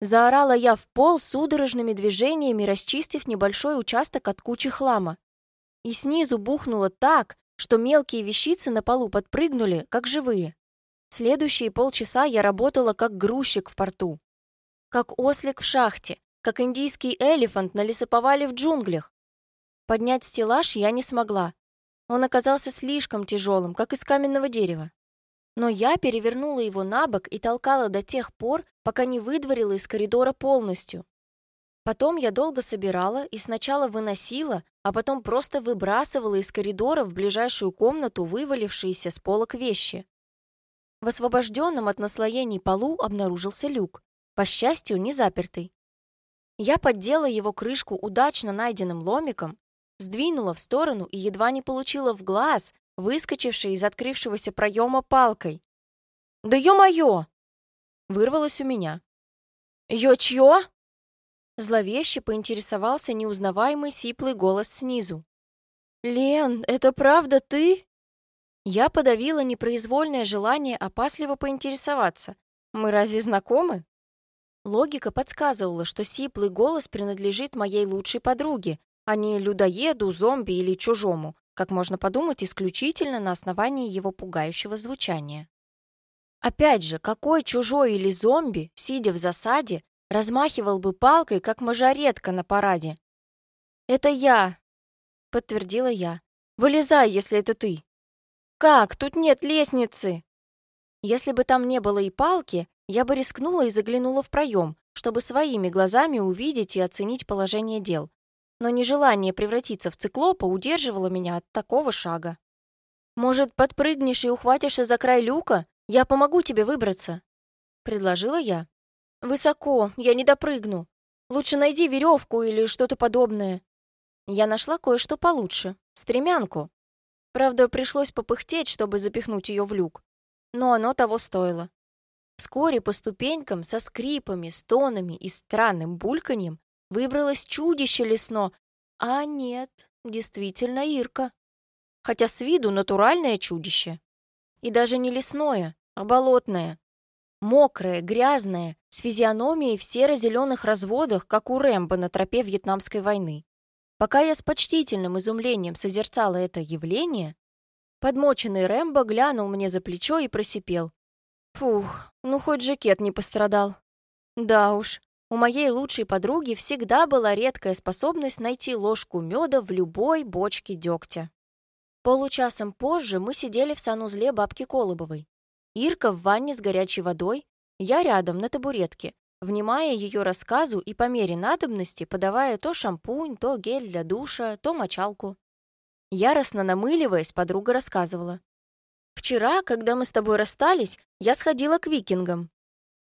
Заорала я в пол судорожными движениями, расчистив небольшой участок от кучи хлама. И снизу бухнуло так, что мелкие вещицы на полу подпрыгнули, как живые. Следующие полчаса я работала как грузчик в порту. Как ослик в шахте, как индийский элефант на лесоповале в джунглях. Поднять стеллаж я не смогла. Он оказался слишком тяжелым, как из каменного дерева. Но я перевернула его на бок и толкала до тех пор, пока не выдворила из коридора полностью. Потом я долго собирала и сначала выносила, а потом просто выбрасывала из коридора в ближайшую комнату вывалившиеся с полок вещи. В освобожденном от наслоений полу обнаружился люк, по счастью, не запертый. Я поддела его крышку удачно найденным ломиком, сдвинула в сторону и едва не получила в глаз, выскочившей из открывшегося проема палкой. «Да ё-моё!» Вырвалось у меня. «Ё чьё?» Зловеще поинтересовался неузнаваемый сиплый голос снизу. «Лен, это правда ты?» Я подавила непроизвольное желание опасливо поинтересоваться. «Мы разве знакомы?» Логика подсказывала, что сиплый голос принадлежит моей лучшей подруге, а не людоеду, зомби или чужому, как можно подумать исключительно на основании его пугающего звучания. Опять же, какой чужой или зомби, сидя в засаде, размахивал бы палкой, как мажоретка на параде. «Это я», — подтвердила я. «Вылезай, если это ты». «Как? Тут нет лестницы!» Если бы там не было и палки, я бы рискнула и заглянула в проем, чтобы своими глазами увидеть и оценить положение дел. Но нежелание превратиться в циклопа удерживало меня от такого шага. «Может, подпрыгнешь и ухватишься за край люка? Я помогу тебе выбраться», — предложила я. «Высоко, я не допрыгну. Лучше найди веревку или что-то подобное». Я нашла кое-что получше — стремянку. Правда, пришлось попыхтеть, чтобы запихнуть ее в люк. Но оно того стоило. Вскоре по ступенькам со скрипами, стонами и странным бульканьем выбралось чудище лесно. А нет, действительно Ирка. Хотя с виду натуральное чудище. И даже не лесное, а болотное. Мокрое, грязное, с физиономией в серо-зеленых разводах, как у Рэмбо на тропе Вьетнамской войны. Пока я с почтительным изумлением созерцала это явление, подмоченный Рэмбо глянул мне за плечо и просипел. Фух, ну хоть жакет не пострадал. Да уж, у моей лучшей подруги всегда была редкая способность найти ложку меда в любой бочке дегтя. Получасом позже мы сидели в санузле бабки Колобовой. Ирка в ванне с горячей водой, я рядом на табуретке, внимая ее рассказу и по мере надобности подавая то шампунь, то гель для душа, то мочалку. Яростно намыливаясь, подруга рассказывала. Вчера, когда мы с тобой расстались, я сходила к викингам.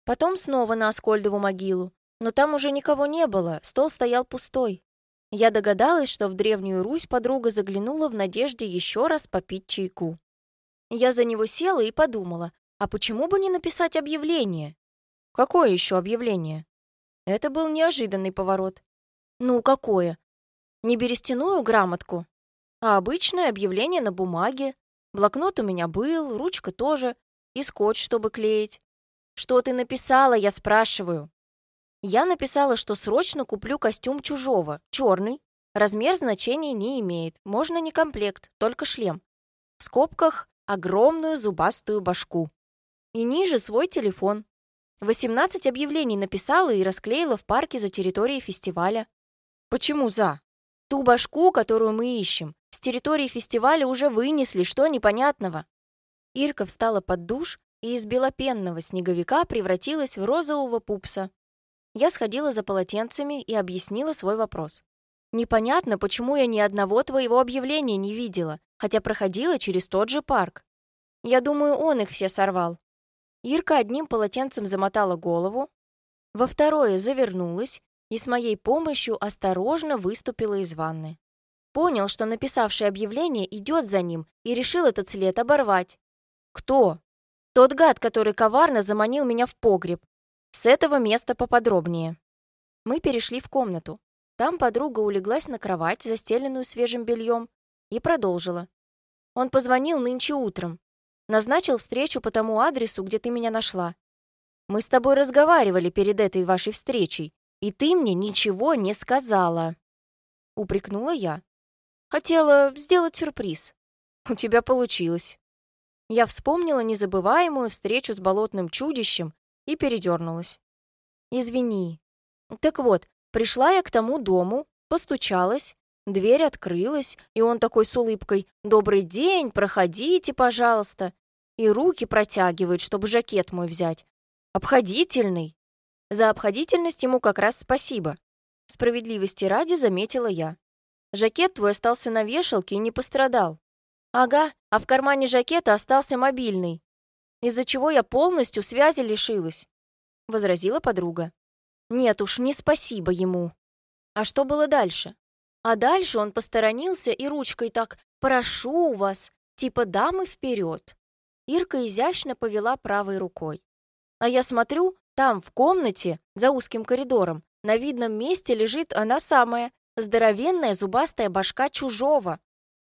Потом снова на Аскольдову могилу, но там уже никого не было, стол стоял пустой. Я догадалась, что в Древнюю Русь подруга заглянула в надежде еще раз попить чайку. Я за него села и подумала, а почему бы не написать объявление? Какое еще объявление? Это был неожиданный поворот. Ну, какое? Не берестяную грамотку, а обычное объявление на бумаге, Блокнот у меня был, ручка тоже, и скотч, чтобы клеить. Что ты написала, я спрашиваю? Я написала, что срочно куплю костюм чужого, черный. Размер значения не имеет, можно не комплект, только шлем. В скобках огромную зубастую башку. И ниже свой телефон. 18 объявлений написала и расклеила в парке за территорией фестиваля. Почему за? Ту башку, которую мы ищем, с территории фестиваля уже вынесли, что непонятного. Ирка встала под душ и из белопенного снеговика превратилась в розового пупса. Я сходила за полотенцами и объяснила свой вопрос. Непонятно, почему я ни одного твоего объявления не видела, хотя проходила через тот же парк. Я думаю, он их все сорвал. Ирка одним полотенцем замотала голову, во второе завернулась и с моей помощью осторожно выступила из ванны. Понял, что написавший объявление идет за ним и решил этот след оборвать. Кто? Тот гад, который коварно заманил меня в погреб. С этого места поподробнее. Мы перешли в комнату. Там подруга улеглась на кровать, застеленную свежим бельем, и продолжила. Он позвонил нынче утром. Назначил встречу по тому адресу, где ты меня нашла. Мы с тобой разговаривали перед этой вашей встречей, и ты мне ничего не сказала. Упрекнула я. Хотела сделать сюрприз. У тебя получилось. Я вспомнила незабываемую встречу с болотным чудищем и передернулась. Извини. Так вот, пришла я к тому дому, постучалась, дверь открылась, и он такой с улыбкой «Добрый день, проходите, пожалуйста», и руки протягивает, чтобы жакет мой взять. Обходительный. За обходительность ему как раз спасибо. Справедливости ради заметила я. Жакет твой остался на вешалке и не пострадал. Ага, а в кармане жакета остался мобильный, из-за чего я полностью связи лишилась, возразила подруга. Нет уж, не спасибо ему. А что было дальше? А дальше он посторонился и ручкой так «прошу вас», типа дамы вперед. Ирка изящно повела правой рукой. А я смотрю, там, в комнате, за узким коридором, на видном месте лежит она самая, здоровенная зубастая башка чужого.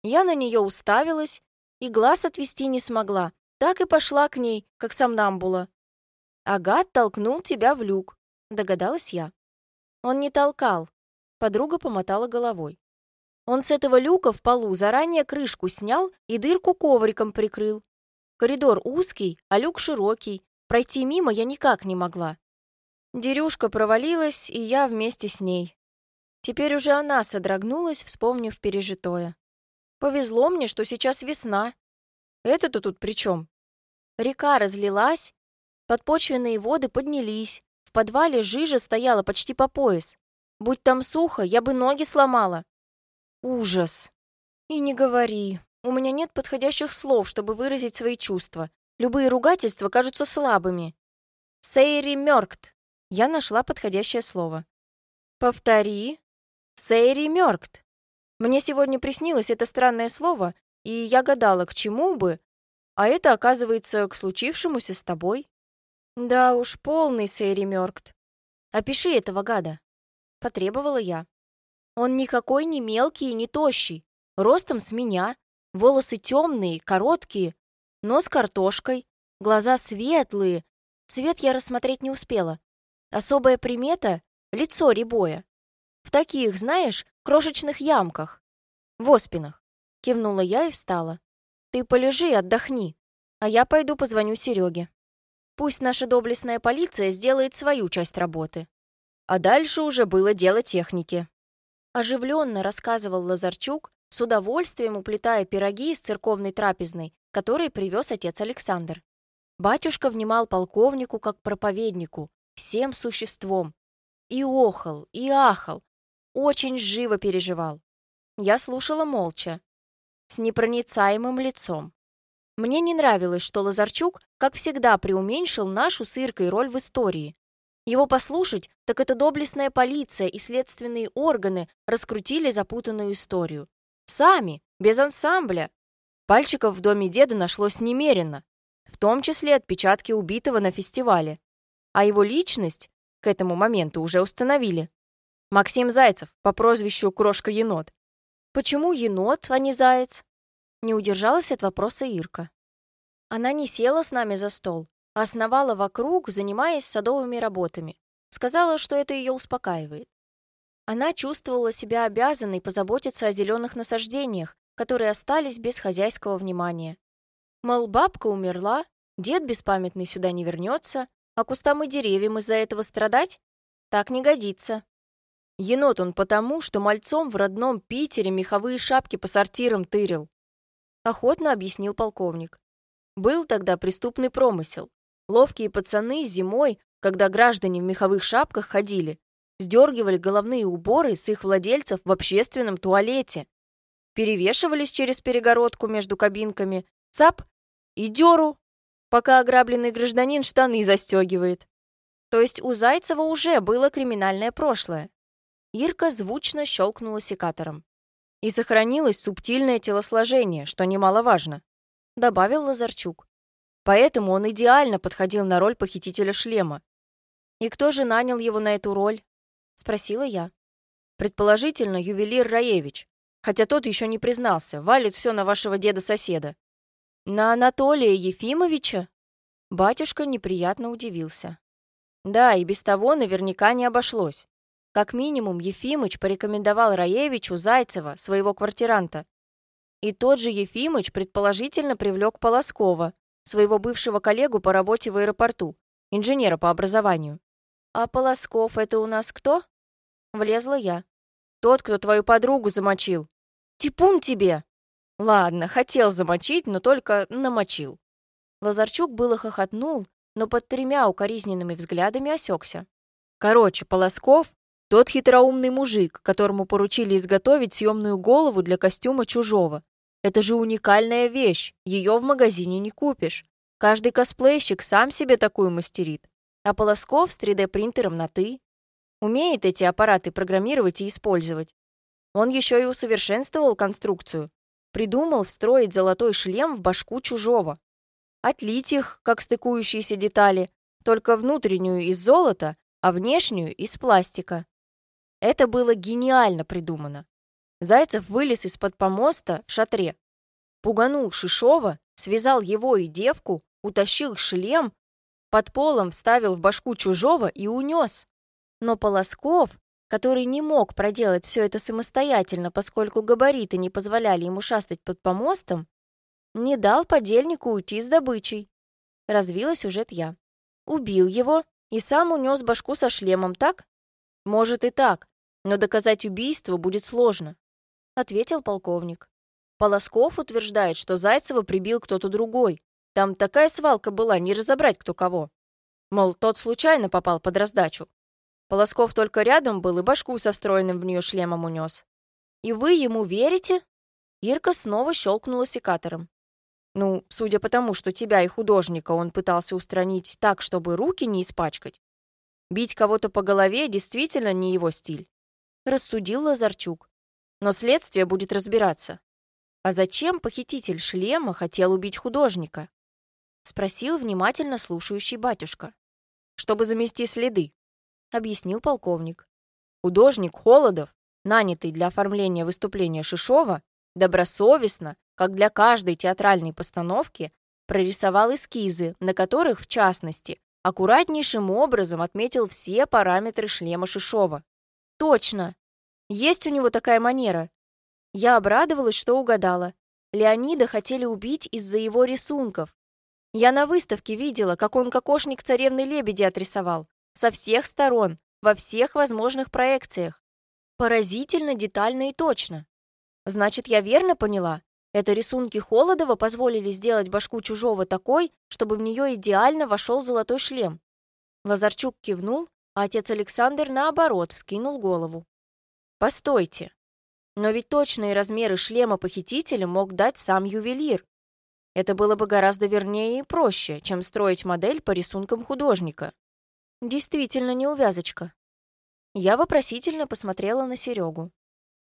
Я на нее уставилась и глаз отвести не смогла, так и пошла к ней, как сомнамбула. «Агат толкнул тебя в люк», — догадалась я. Он не толкал. Подруга помотала головой. Он с этого люка в полу заранее крышку снял и дырку ковриком прикрыл. Коридор узкий, а люк широкий, Пройти мимо я никак не могла. Дерюшка провалилась, и я вместе с ней. Теперь уже она содрогнулась, вспомнив пережитое. Повезло мне, что сейчас весна. Это-то тут при чем? Река разлилась, подпочвенные воды поднялись, в подвале жижа стояла почти по пояс. Будь там сухо, я бы ноги сломала. Ужас. И не говори. У меня нет подходящих слов, чтобы выразить свои чувства. Любые ругательства кажутся слабыми. Сейри мёркт. Я нашла подходящее слово. Повтори. Сейри мёркт. Мне сегодня приснилось это странное слово, и я гадала, к чему бы, а это, оказывается, к случившемуся с тобой. Да уж, полный Сейри мёркт. Опиши этого гада. Потребовала я. Он никакой не мелкий и не тощий, ростом с меня, волосы темные, короткие, нос картошкой, глаза светлые, цвет я рассмотреть не успела. Особая примета — лицо ребоя. В таких, знаешь, крошечных ямках. В оспинах. Кивнула я и встала. Ты полежи и отдохни, а я пойду позвоню Сереге. Пусть наша доблестная полиция сделает свою часть работы. А дальше уже было дело техники. Оживленно рассказывал Лазарчук, с удовольствием уплетая пироги из церковной трапезной, которые привез отец Александр. Батюшка внимал полковнику как проповеднику, всем существом. И охал, и ахал, очень живо переживал. Я слушала молча, с непроницаемым лицом. Мне не нравилось, что Лазарчук, как всегда, преуменьшил нашу с Иркой роль в истории. Его послушать, так это доблестная полиция и следственные органы раскрутили запутанную историю. Сами, без ансамбля. Пальчиков в доме деда нашлось немерено, в том числе отпечатки убитого на фестивале. А его личность к этому моменту уже установили. Максим Зайцев по прозвищу Крошка-енот. Почему енот, а не заяц? Не удержалась от вопроса Ирка. Она не села с нами за стол, а основала вокруг, занимаясь садовыми работами. Сказала, что это ее успокаивает. Она чувствовала себя обязанной позаботиться о зеленых насаждениях, которые остались без хозяйского внимания. Мол, бабка умерла, дед беспамятный сюда не вернется, а кустам и деревьям из-за этого страдать? Так не годится. Енот он потому, что мальцом в родном Питере меховые шапки по сортирам тырил. Охотно объяснил полковник. Был тогда преступный промысел. Ловкие пацаны зимой, когда граждане в меховых шапках ходили, сдергивали головные уборы с их владельцев в общественном туалете. Перевешивались через перегородку между кабинками, цап и дёру, пока ограбленный гражданин штаны застегивает. То есть у Зайцева уже было криминальное прошлое. Ирка звучно щелкнула секатором. «И сохранилось субтильное телосложение, что немаловажно», — добавил Лазарчук. «Поэтому он идеально подходил на роль похитителя шлема. И кто же нанял его на эту роль?» — спросила я. «Предположительно, ювелир Раевич, хотя тот еще не признался, валит все на вашего деда-соседа». «На Анатолия Ефимовича?» Батюшка неприятно удивился. «Да, и без того наверняка не обошлось. Как минимум, Ефимыч порекомендовал Раевичу Зайцева, своего квартиранта. И тот же Ефимыч предположительно привлек Полоскова, своего бывшего коллегу по работе в аэропорту, инженера по образованию. «А Полосков — это у нас кто?» Влезла я. «Тот, кто твою подругу замочил». «Типун тебе!» «Ладно, хотел замочить, но только намочил». Лазарчук было хохотнул, но под тремя укоризненными взглядами осекся. Короче, Полосков тот хитроумный мужик, которому поручили изготовить съемную голову для костюма чужого. Это же уникальная вещь, ее в магазине не купишь. Каждый косплейщик сам себе такую мастерит. А Полосков с 3D-принтером на «ты» умеет эти аппараты программировать и использовать. Он еще и усовершенствовал конструкцию. Придумал встроить золотой шлем в башку чужого. Отлить их, как стыкующиеся детали, только внутреннюю из золота, а внешнюю из пластика. Это было гениально придумано. Зайцев вылез из-под помоста в шатре, пуганул Шишова, связал его и девку, утащил шлем, под полом вставил в башку чужого и унес. Но Полосков, который не мог проделать все это самостоятельно, поскольку габариты не позволяли ему шастать под помостом, не дал подельнику уйти с добычей. Развила сюжет я. Убил его и сам унес башку со шлемом, так? Может и так, но доказать убийство будет сложно», — ответил полковник. Полосков утверждает, что Зайцева прибил кто-то другой. Там такая свалка была, не разобрать кто кого. Мол, тот случайно попал под раздачу. Полосков только рядом был и башку со встроенным в нее шлемом унес. И вы ему верите? Ирка снова щелкнула секатором. Ну, судя по тому, что тебя и художника он пытался устранить так, чтобы руки не испачкать, бить кого-то по голове действительно не его стиль. Рассудил Лазарчук. Но следствие будет разбираться. А зачем похититель шлема хотел убить художника? Спросил внимательно слушающий батюшка. Чтобы замести следы. — объяснил полковник. Художник Холодов, нанятый для оформления выступления Шишова, добросовестно, как для каждой театральной постановки, прорисовал эскизы, на которых, в частности, аккуратнейшим образом отметил все параметры шлема Шишова. Точно! Есть у него такая манера. Я обрадовалась, что угадала. Леонида хотели убить из-за его рисунков. Я на выставке видела, как он кокошник царевны лебеди отрисовал. Со всех сторон, во всех возможных проекциях. Поразительно детально и точно. Значит, я верно поняла? Это рисунки Холодова позволили сделать башку чужого такой, чтобы в нее идеально вошел золотой шлем. Лазарчук кивнул, а отец Александр, наоборот, вскинул голову. «Постойте. Но ведь точные размеры шлема похитителя мог дать сам ювелир. Это было бы гораздо вернее и проще, чем строить модель по рисункам художника. Действительно неувязочка. Я вопросительно посмотрела на Серегу.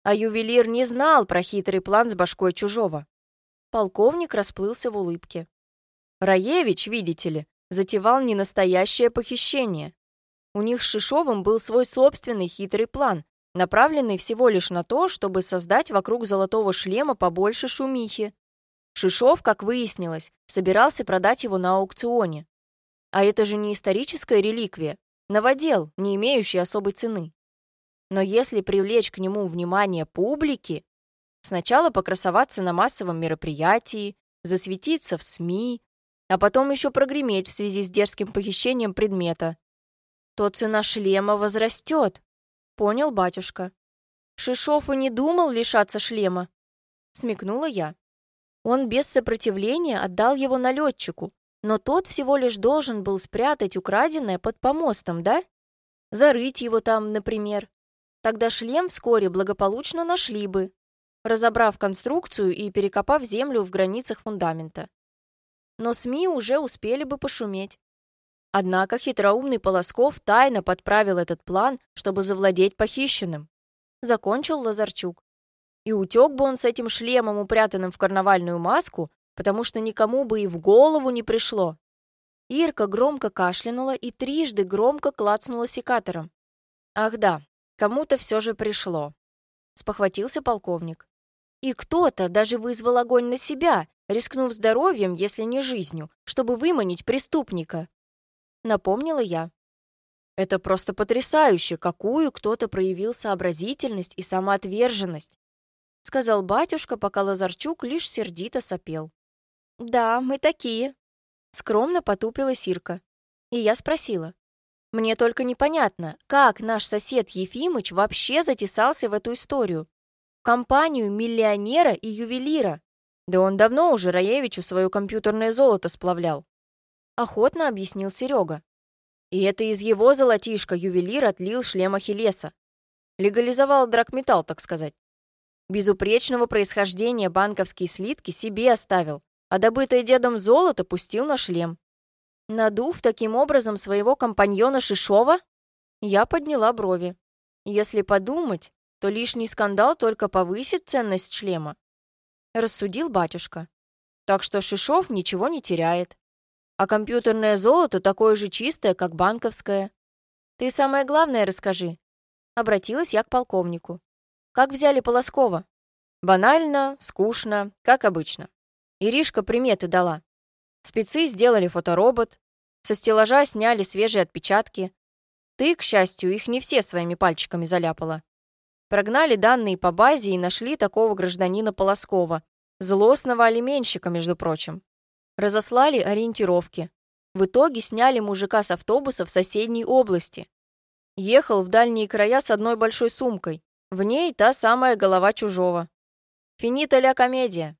А ювелир не знал про хитрый план с башкой чужого. Полковник расплылся в улыбке. Раевич, видите ли, затевал не настоящее похищение. У них с Шишовым был свой собственный хитрый план, направленный всего лишь на то, чтобы создать вокруг золотого шлема побольше шумихи. Шишов, как выяснилось, собирался продать его на аукционе. А это же не историческая реликвия, новодел, не имеющий особой цены. Но если привлечь к нему внимание публики, сначала покрасоваться на массовом мероприятии, засветиться в СМИ, а потом еще прогреметь в связи с дерзким похищением предмета, то цена шлема возрастет, понял батюшка. Шишов и не думал лишаться шлема, смекнула я. Он без сопротивления отдал его налетчику, но тот всего лишь должен был спрятать украденное под помостом, да? Зарыть его там, например. Тогда шлем вскоре благополучно нашли бы, разобрав конструкцию и перекопав землю в границах фундамента. Но СМИ уже успели бы пошуметь. Однако хитроумный Полосков тайно подправил этот план, чтобы завладеть похищенным. Закончил Лазарчук. И утек бы он с этим шлемом, упрятанным в карнавальную маску, потому что никому бы и в голову не пришло. Ирка громко кашлянула и трижды громко клацнула секатором. «Ах да, кому-то все же пришло», — спохватился полковник. «И кто-то даже вызвал огонь на себя, рискнув здоровьем, если не жизнью, чтобы выманить преступника», — напомнила я. «Это просто потрясающе, какую кто-то проявил сообразительность и самоотверженность», — сказал батюшка, пока Лазарчук лишь сердито сопел. «Да, мы такие», — скромно потупила Сирка. И я спросила. «Мне только непонятно, как наш сосед Ефимыч вообще затесался в эту историю? В компанию миллионера и ювелира. Да он давно уже Раевичу свое компьютерное золото сплавлял». Охотно объяснил Серега. И это из его золотишка ювелир отлил шлем Ахиллеса. Легализовал драгметалл, так сказать. Безупречного происхождения банковские слитки себе оставил, а добытое дедом золото пустил на шлем. Надув таким образом своего компаньона Шишова, я подняла брови. Если подумать, то лишний скандал только повысит ценность шлема. Рассудил батюшка. Так что Шишов ничего не теряет. А компьютерное золото такое же чистое, как банковское. Ты самое главное расскажи. Обратилась я к полковнику. Как взяли Полоскова? Банально, скучно, как обычно. Иришка приметы дала. Спецы сделали фоторобот, со стеллажа сняли свежие отпечатки. Ты, к счастью, их не все своими пальчиками заляпала. Прогнали данные по базе и нашли такого гражданина Полоскова, злостного алименщика, между прочим. Разослали ориентировки. В итоге сняли мужика с автобуса в соседней области. Ехал в дальние края с одной большой сумкой. В ней та самая голова чужого. Финита ля комедия.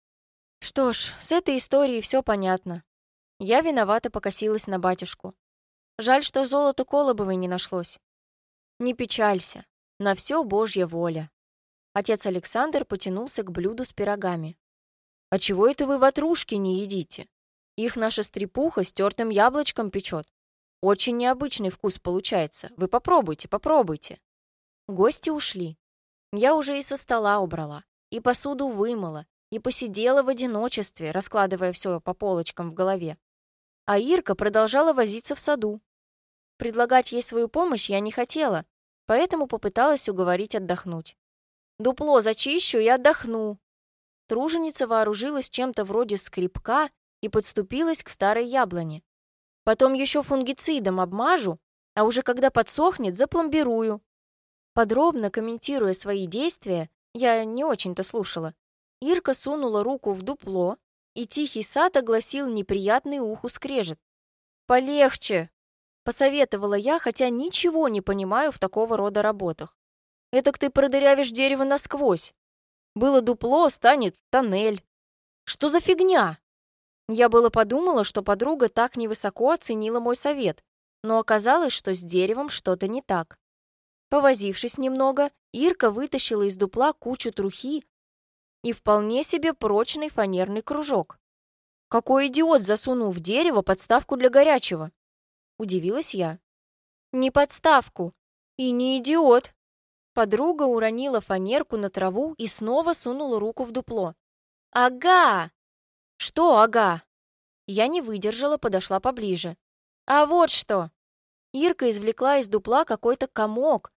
Что ж, с этой историей все понятно. Я виновата покосилась на батюшку. Жаль, что золото Колобовой не нашлось. Не печалься, на все Божья воля. Отец Александр потянулся к блюду с пирогами. «А чего это вы ватрушки не едите? Их наша стрепуха с тертым яблочком печет. Очень необычный вкус получается. Вы попробуйте, попробуйте». Гости ушли. Я уже и со стола убрала, и посуду вымыла, и посидела в одиночестве, раскладывая все по полочкам в голове. А Ирка продолжала возиться в саду. Предлагать ей свою помощь я не хотела, поэтому попыталась уговорить отдохнуть. «Дупло зачищу и отдохну». Труженица вооружилась чем-то вроде скребка и подступилась к старой яблоне. Потом еще фунгицидом обмажу, а уже когда подсохнет, запломбирую. Подробно комментируя свои действия, я не очень-то слушала. Ирка сунула руку в дупло, и тихий сад огласил неприятный уху скрежет. «Полегче!» — посоветовала я, хотя ничего не понимаю в такого рода работах. «Этак ты продырявишь дерево насквозь. Было дупло, станет тоннель. Что за фигня?» Я было подумала, что подруга так невысоко оценила мой совет, но оказалось, что с деревом что-то не так. Повозившись немного, Ирка вытащила из дупла кучу трухи, и вполне себе прочный фанерный кружок. Какой идиот засунул в дерево подставку для горячего? Удивилась я. Не подставку. И не идиот. Подруга уронила фанерку на траву и снова сунула руку в дупло. «Ага!» «Что ага?» Я не выдержала, подошла поближе. «А вот что!» Ирка извлекла из дупла какой-то комок,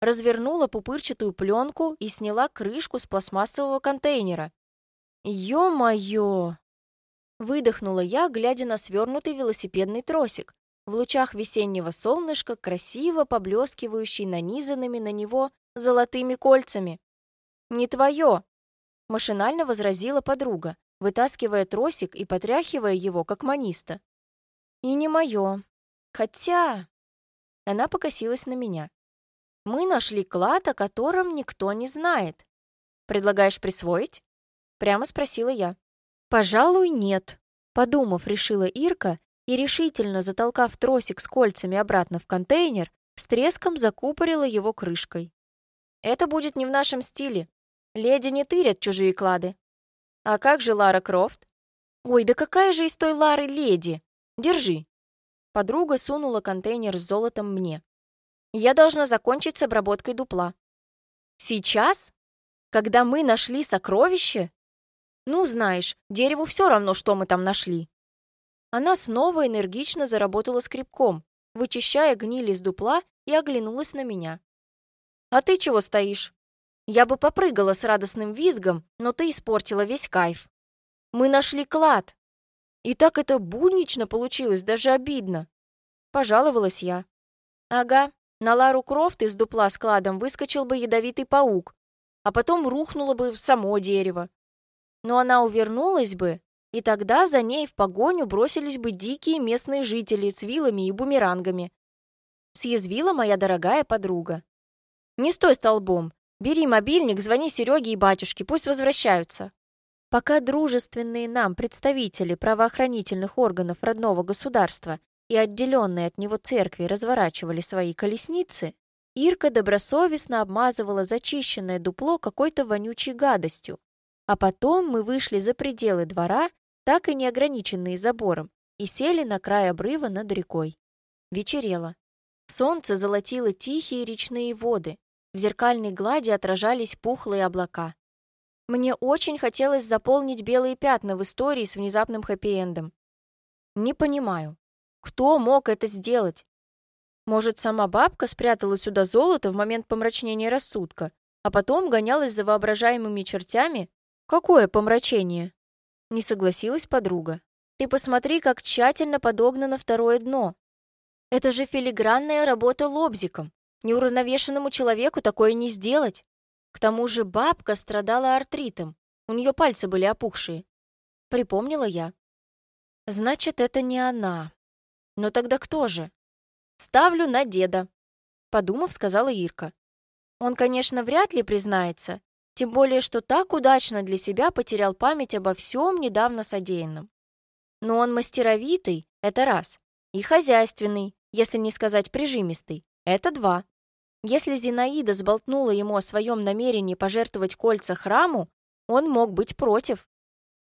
развернула пупырчатую пленку и сняла крышку с пластмассового контейнера. «Ё-моё!» Выдохнула я, глядя на свернутый велосипедный тросик, в лучах весеннего солнышка, красиво поблескивающий нанизанными на него золотыми кольцами. «Не твое!» — машинально возразила подруга, вытаскивая тросик и потряхивая его, как маниста. «И не мое. Хотя...» Она покосилась на меня. Мы нашли клад, о котором никто не знает. Предлагаешь присвоить? Прямо спросила я. Пожалуй, нет. Подумав, решила Ирка и, решительно затолкав тросик с кольцами обратно в контейнер, с треском закупорила его крышкой. Это будет не в нашем стиле. Леди не тырят чужие клады. А как же Лара Крофт? Ой, да какая же из той Лары леди? Держи. Подруга сунула контейнер с золотом мне. Я должна закончить с обработкой дупла. Сейчас? Когда мы нашли сокровище? Ну, знаешь, дереву все равно, что мы там нашли. Она снова энергично заработала скребком, вычищая гниль из дупла и оглянулась на меня. «А ты чего стоишь?» Я бы попрыгала с радостным визгом, но ты испортила весь кайф. Мы нашли клад. И так это буднично получилось, даже обидно. Пожаловалась я. Ага, на Лару Крофт из дупла с кладом выскочил бы ядовитый паук, а потом рухнуло бы в само дерево. Но она увернулась бы, и тогда за ней в погоню бросились бы дикие местные жители с вилами и бумерангами. Съязвила моя дорогая подруга. «Не стой столбом. Бери мобильник, звони Сереге и батюшке, пусть возвращаются». Пока дружественные нам представители правоохранительных органов родного государства и отделенные от него церкви разворачивали свои колесницы, Ирка добросовестно обмазывала зачищенное дупло какой-то вонючей гадостью. А потом мы вышли за пределы двора, так и не ограниченные забором, и сели на край обрыва над рекой. Вечерело. Солнце золотило тихие речные воды, в зеркальной глади отражались пухлые облака. Мне очень хотелось заполнить белые пятна в истории с внезапным хэппи-эндом. Не понимаю, кто мог это сделать? Может, сама бабка спрятала сюда золото в момент помрачнения рассудка, а потом гонялась за воображаемыми чертями? Какое помрачение? Не согласилась подруга. Ты посмотри, как тщательно подогнано второе дно. Это же филигранная работа лобзиком. Неуравновешенному человеку такое не сделать. К тому же бабка страдала артритом. У нее пальцы были опухшие. Припомнила я. Значит, это не она. Но тогда кто же? Ставлю на деда, подумав, сказала Ирка. Он, конечно, вряд ли признается, тем более, что так удачно для себя потерял память обо всем недавно содеянном. Но он мастеровитый, это раз, и хозяйственный, если не сказать прижимистый, это два. Если Зинаида сболтнула ему о своем намерении пожертвовать кольца храму, он мог быть против.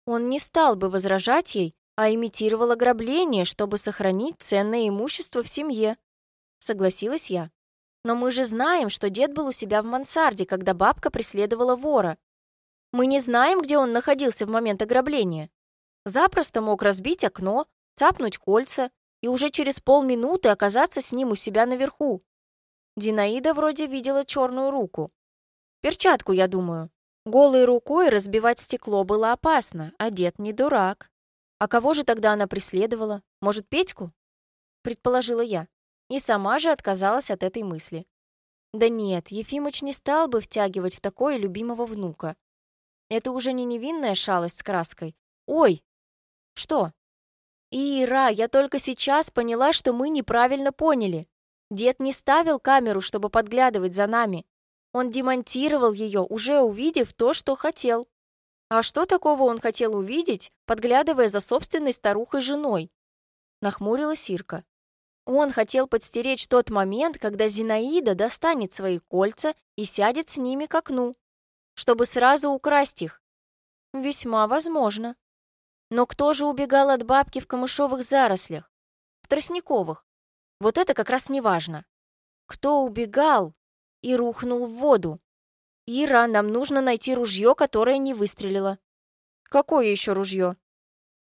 Он не стал бы возражать ей, а имитировал ограбление, чтобы сохранить ценное имущество в семье. Согласилась я. Но мы же знаем, что дед был у себя в мансарде, когда бабка преследовала вора. Мы не знаем, где он находился в момент ограбления. Запросто мог разбить окно, цапнуть кольца и уже через полминуты оказаться с ним у себя наверху. Динаида вроде видела черную руку. Перчатку, я думаю. Голой рукой разбивать стекло было опасно, а дед не дурак. А кого же тогда она преследовала? Может, Петьку? Предположила я. И сама же отказалась от этой мысли. Да нет, Ефимыч не стал бы втягивать в такое любимого внука. Это уже не невинная шалость с краской. Ой! Что? Ира, я только сейчас поняла, что мы неправильно поняли. Дед не ставил камеру, чтобы подглядывать за нами. Он демонтировал ее, уже увидев то, что хотел. А что такого он хотел увидеть, подглядывая за собственной старухой-женой? Нахмурилась Ирка. Он хотел подстеречь тот момент, когда Зинаида достанет свои кольца и сядет с ними к окну, чтобы сразу украсть их. Весьма возможно. Но кто же убегал от бабки в камышовых зарослях? В тростниковых. Вот это как раз не важно. Кто убегал и рухнул в воду? Ира, нам нужно найти ружье, которое не выстрелило. Какое еще ружье?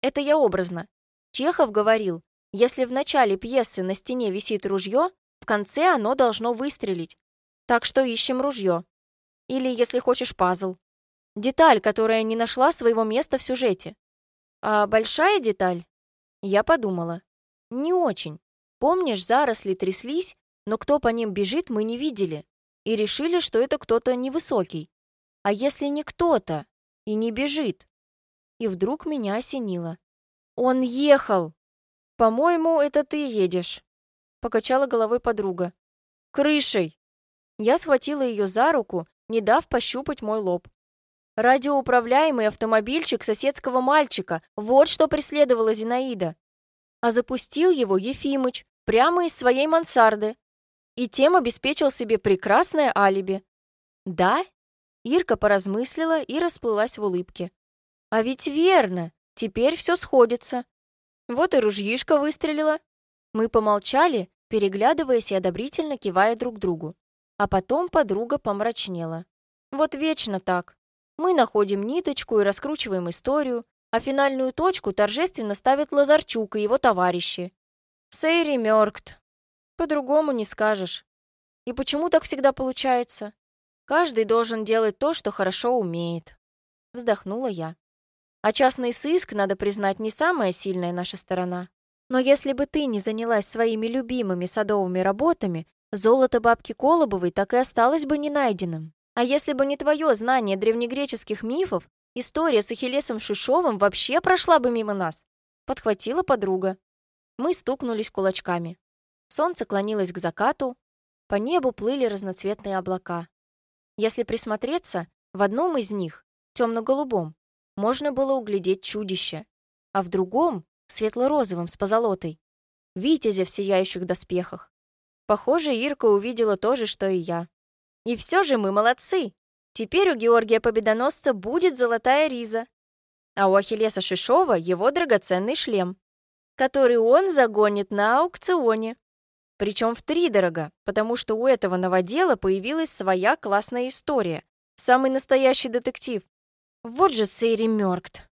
Это я образно. Чехов говорил, если в начале пьесы на стене висит ружье, в конце оно должно выстрелить. Так что ищем ружье. Или, если хочешь, пазл. Деталь, которая не нашла своего места в сюжете. А большая деталь? Я подумала. Не очень. Помнишь, заросли тряслись, но кто по ним бежит, мы не видели. И решили, что это кто-то невысокий. А если не кто-то и не бежит? И вдруг меня осенило. Он ехал! По-моему, это ты едешь. Покачала головой подруга. Крышей! Я схватила ее за руку, не дав пощупать мой лоб. Радиоуправляемый автомобильчик соседского мальчика. Вот что преследовала Зинаида а запустил его Ефимыч прямо из своей мансарды и тем обеспечил себе прекрасное алиби. «Да?» Ирка поразмыслила и расплылась в улыбке. «А ведь верно, теперь все сходится. Вот и ружьишко выстрелила». Мы помолчали, переглядываясь и одобрительно кивая друг другу. А потом подруга помрачнела. «Вот вечно так. Мы находим ниточку и раскручиваем историю, а финальную точку торжественно ставят Лазарчук и его товарищи. Сейри мёркт. По-другому не скажешь. И почему так всегда получается? Каждый должен делать то, что хорошо умеет. Вздохнула я. А частный сыск, надо признать, не самая сильная наша сторона. Но если бы ты не занялась своими любимыми садовыми работами, золото бабки Колобовой так и осталось бы не найденным. А если бы не твое знание древнегреческих мифов, История с Ахиллесом Шишовым вообще прошла бы мимо нас. Подхватила подруга. Мы стукнулись кулачками. Солнце клонилось к закату. По небу плыли разноцветные облака. Если присмотреться, в одном из них, темно-голубом, можно было углядеть чудище, а в другом, светло-розовым с позолотой, витязя в сияющих доспехах. Похоже, Ирка увидела то же, что и я. И все же мы молодцы. Теперь у Георгия Победоносца будет золотая риза, а у Ахиллеса Шишова его драгоценный шлем, который он загонит на аукционе. Причем втридорого, потому что у этого новодела появилась своя классная история. Самый настоящий детектив. Вот же Сейри Мёркт.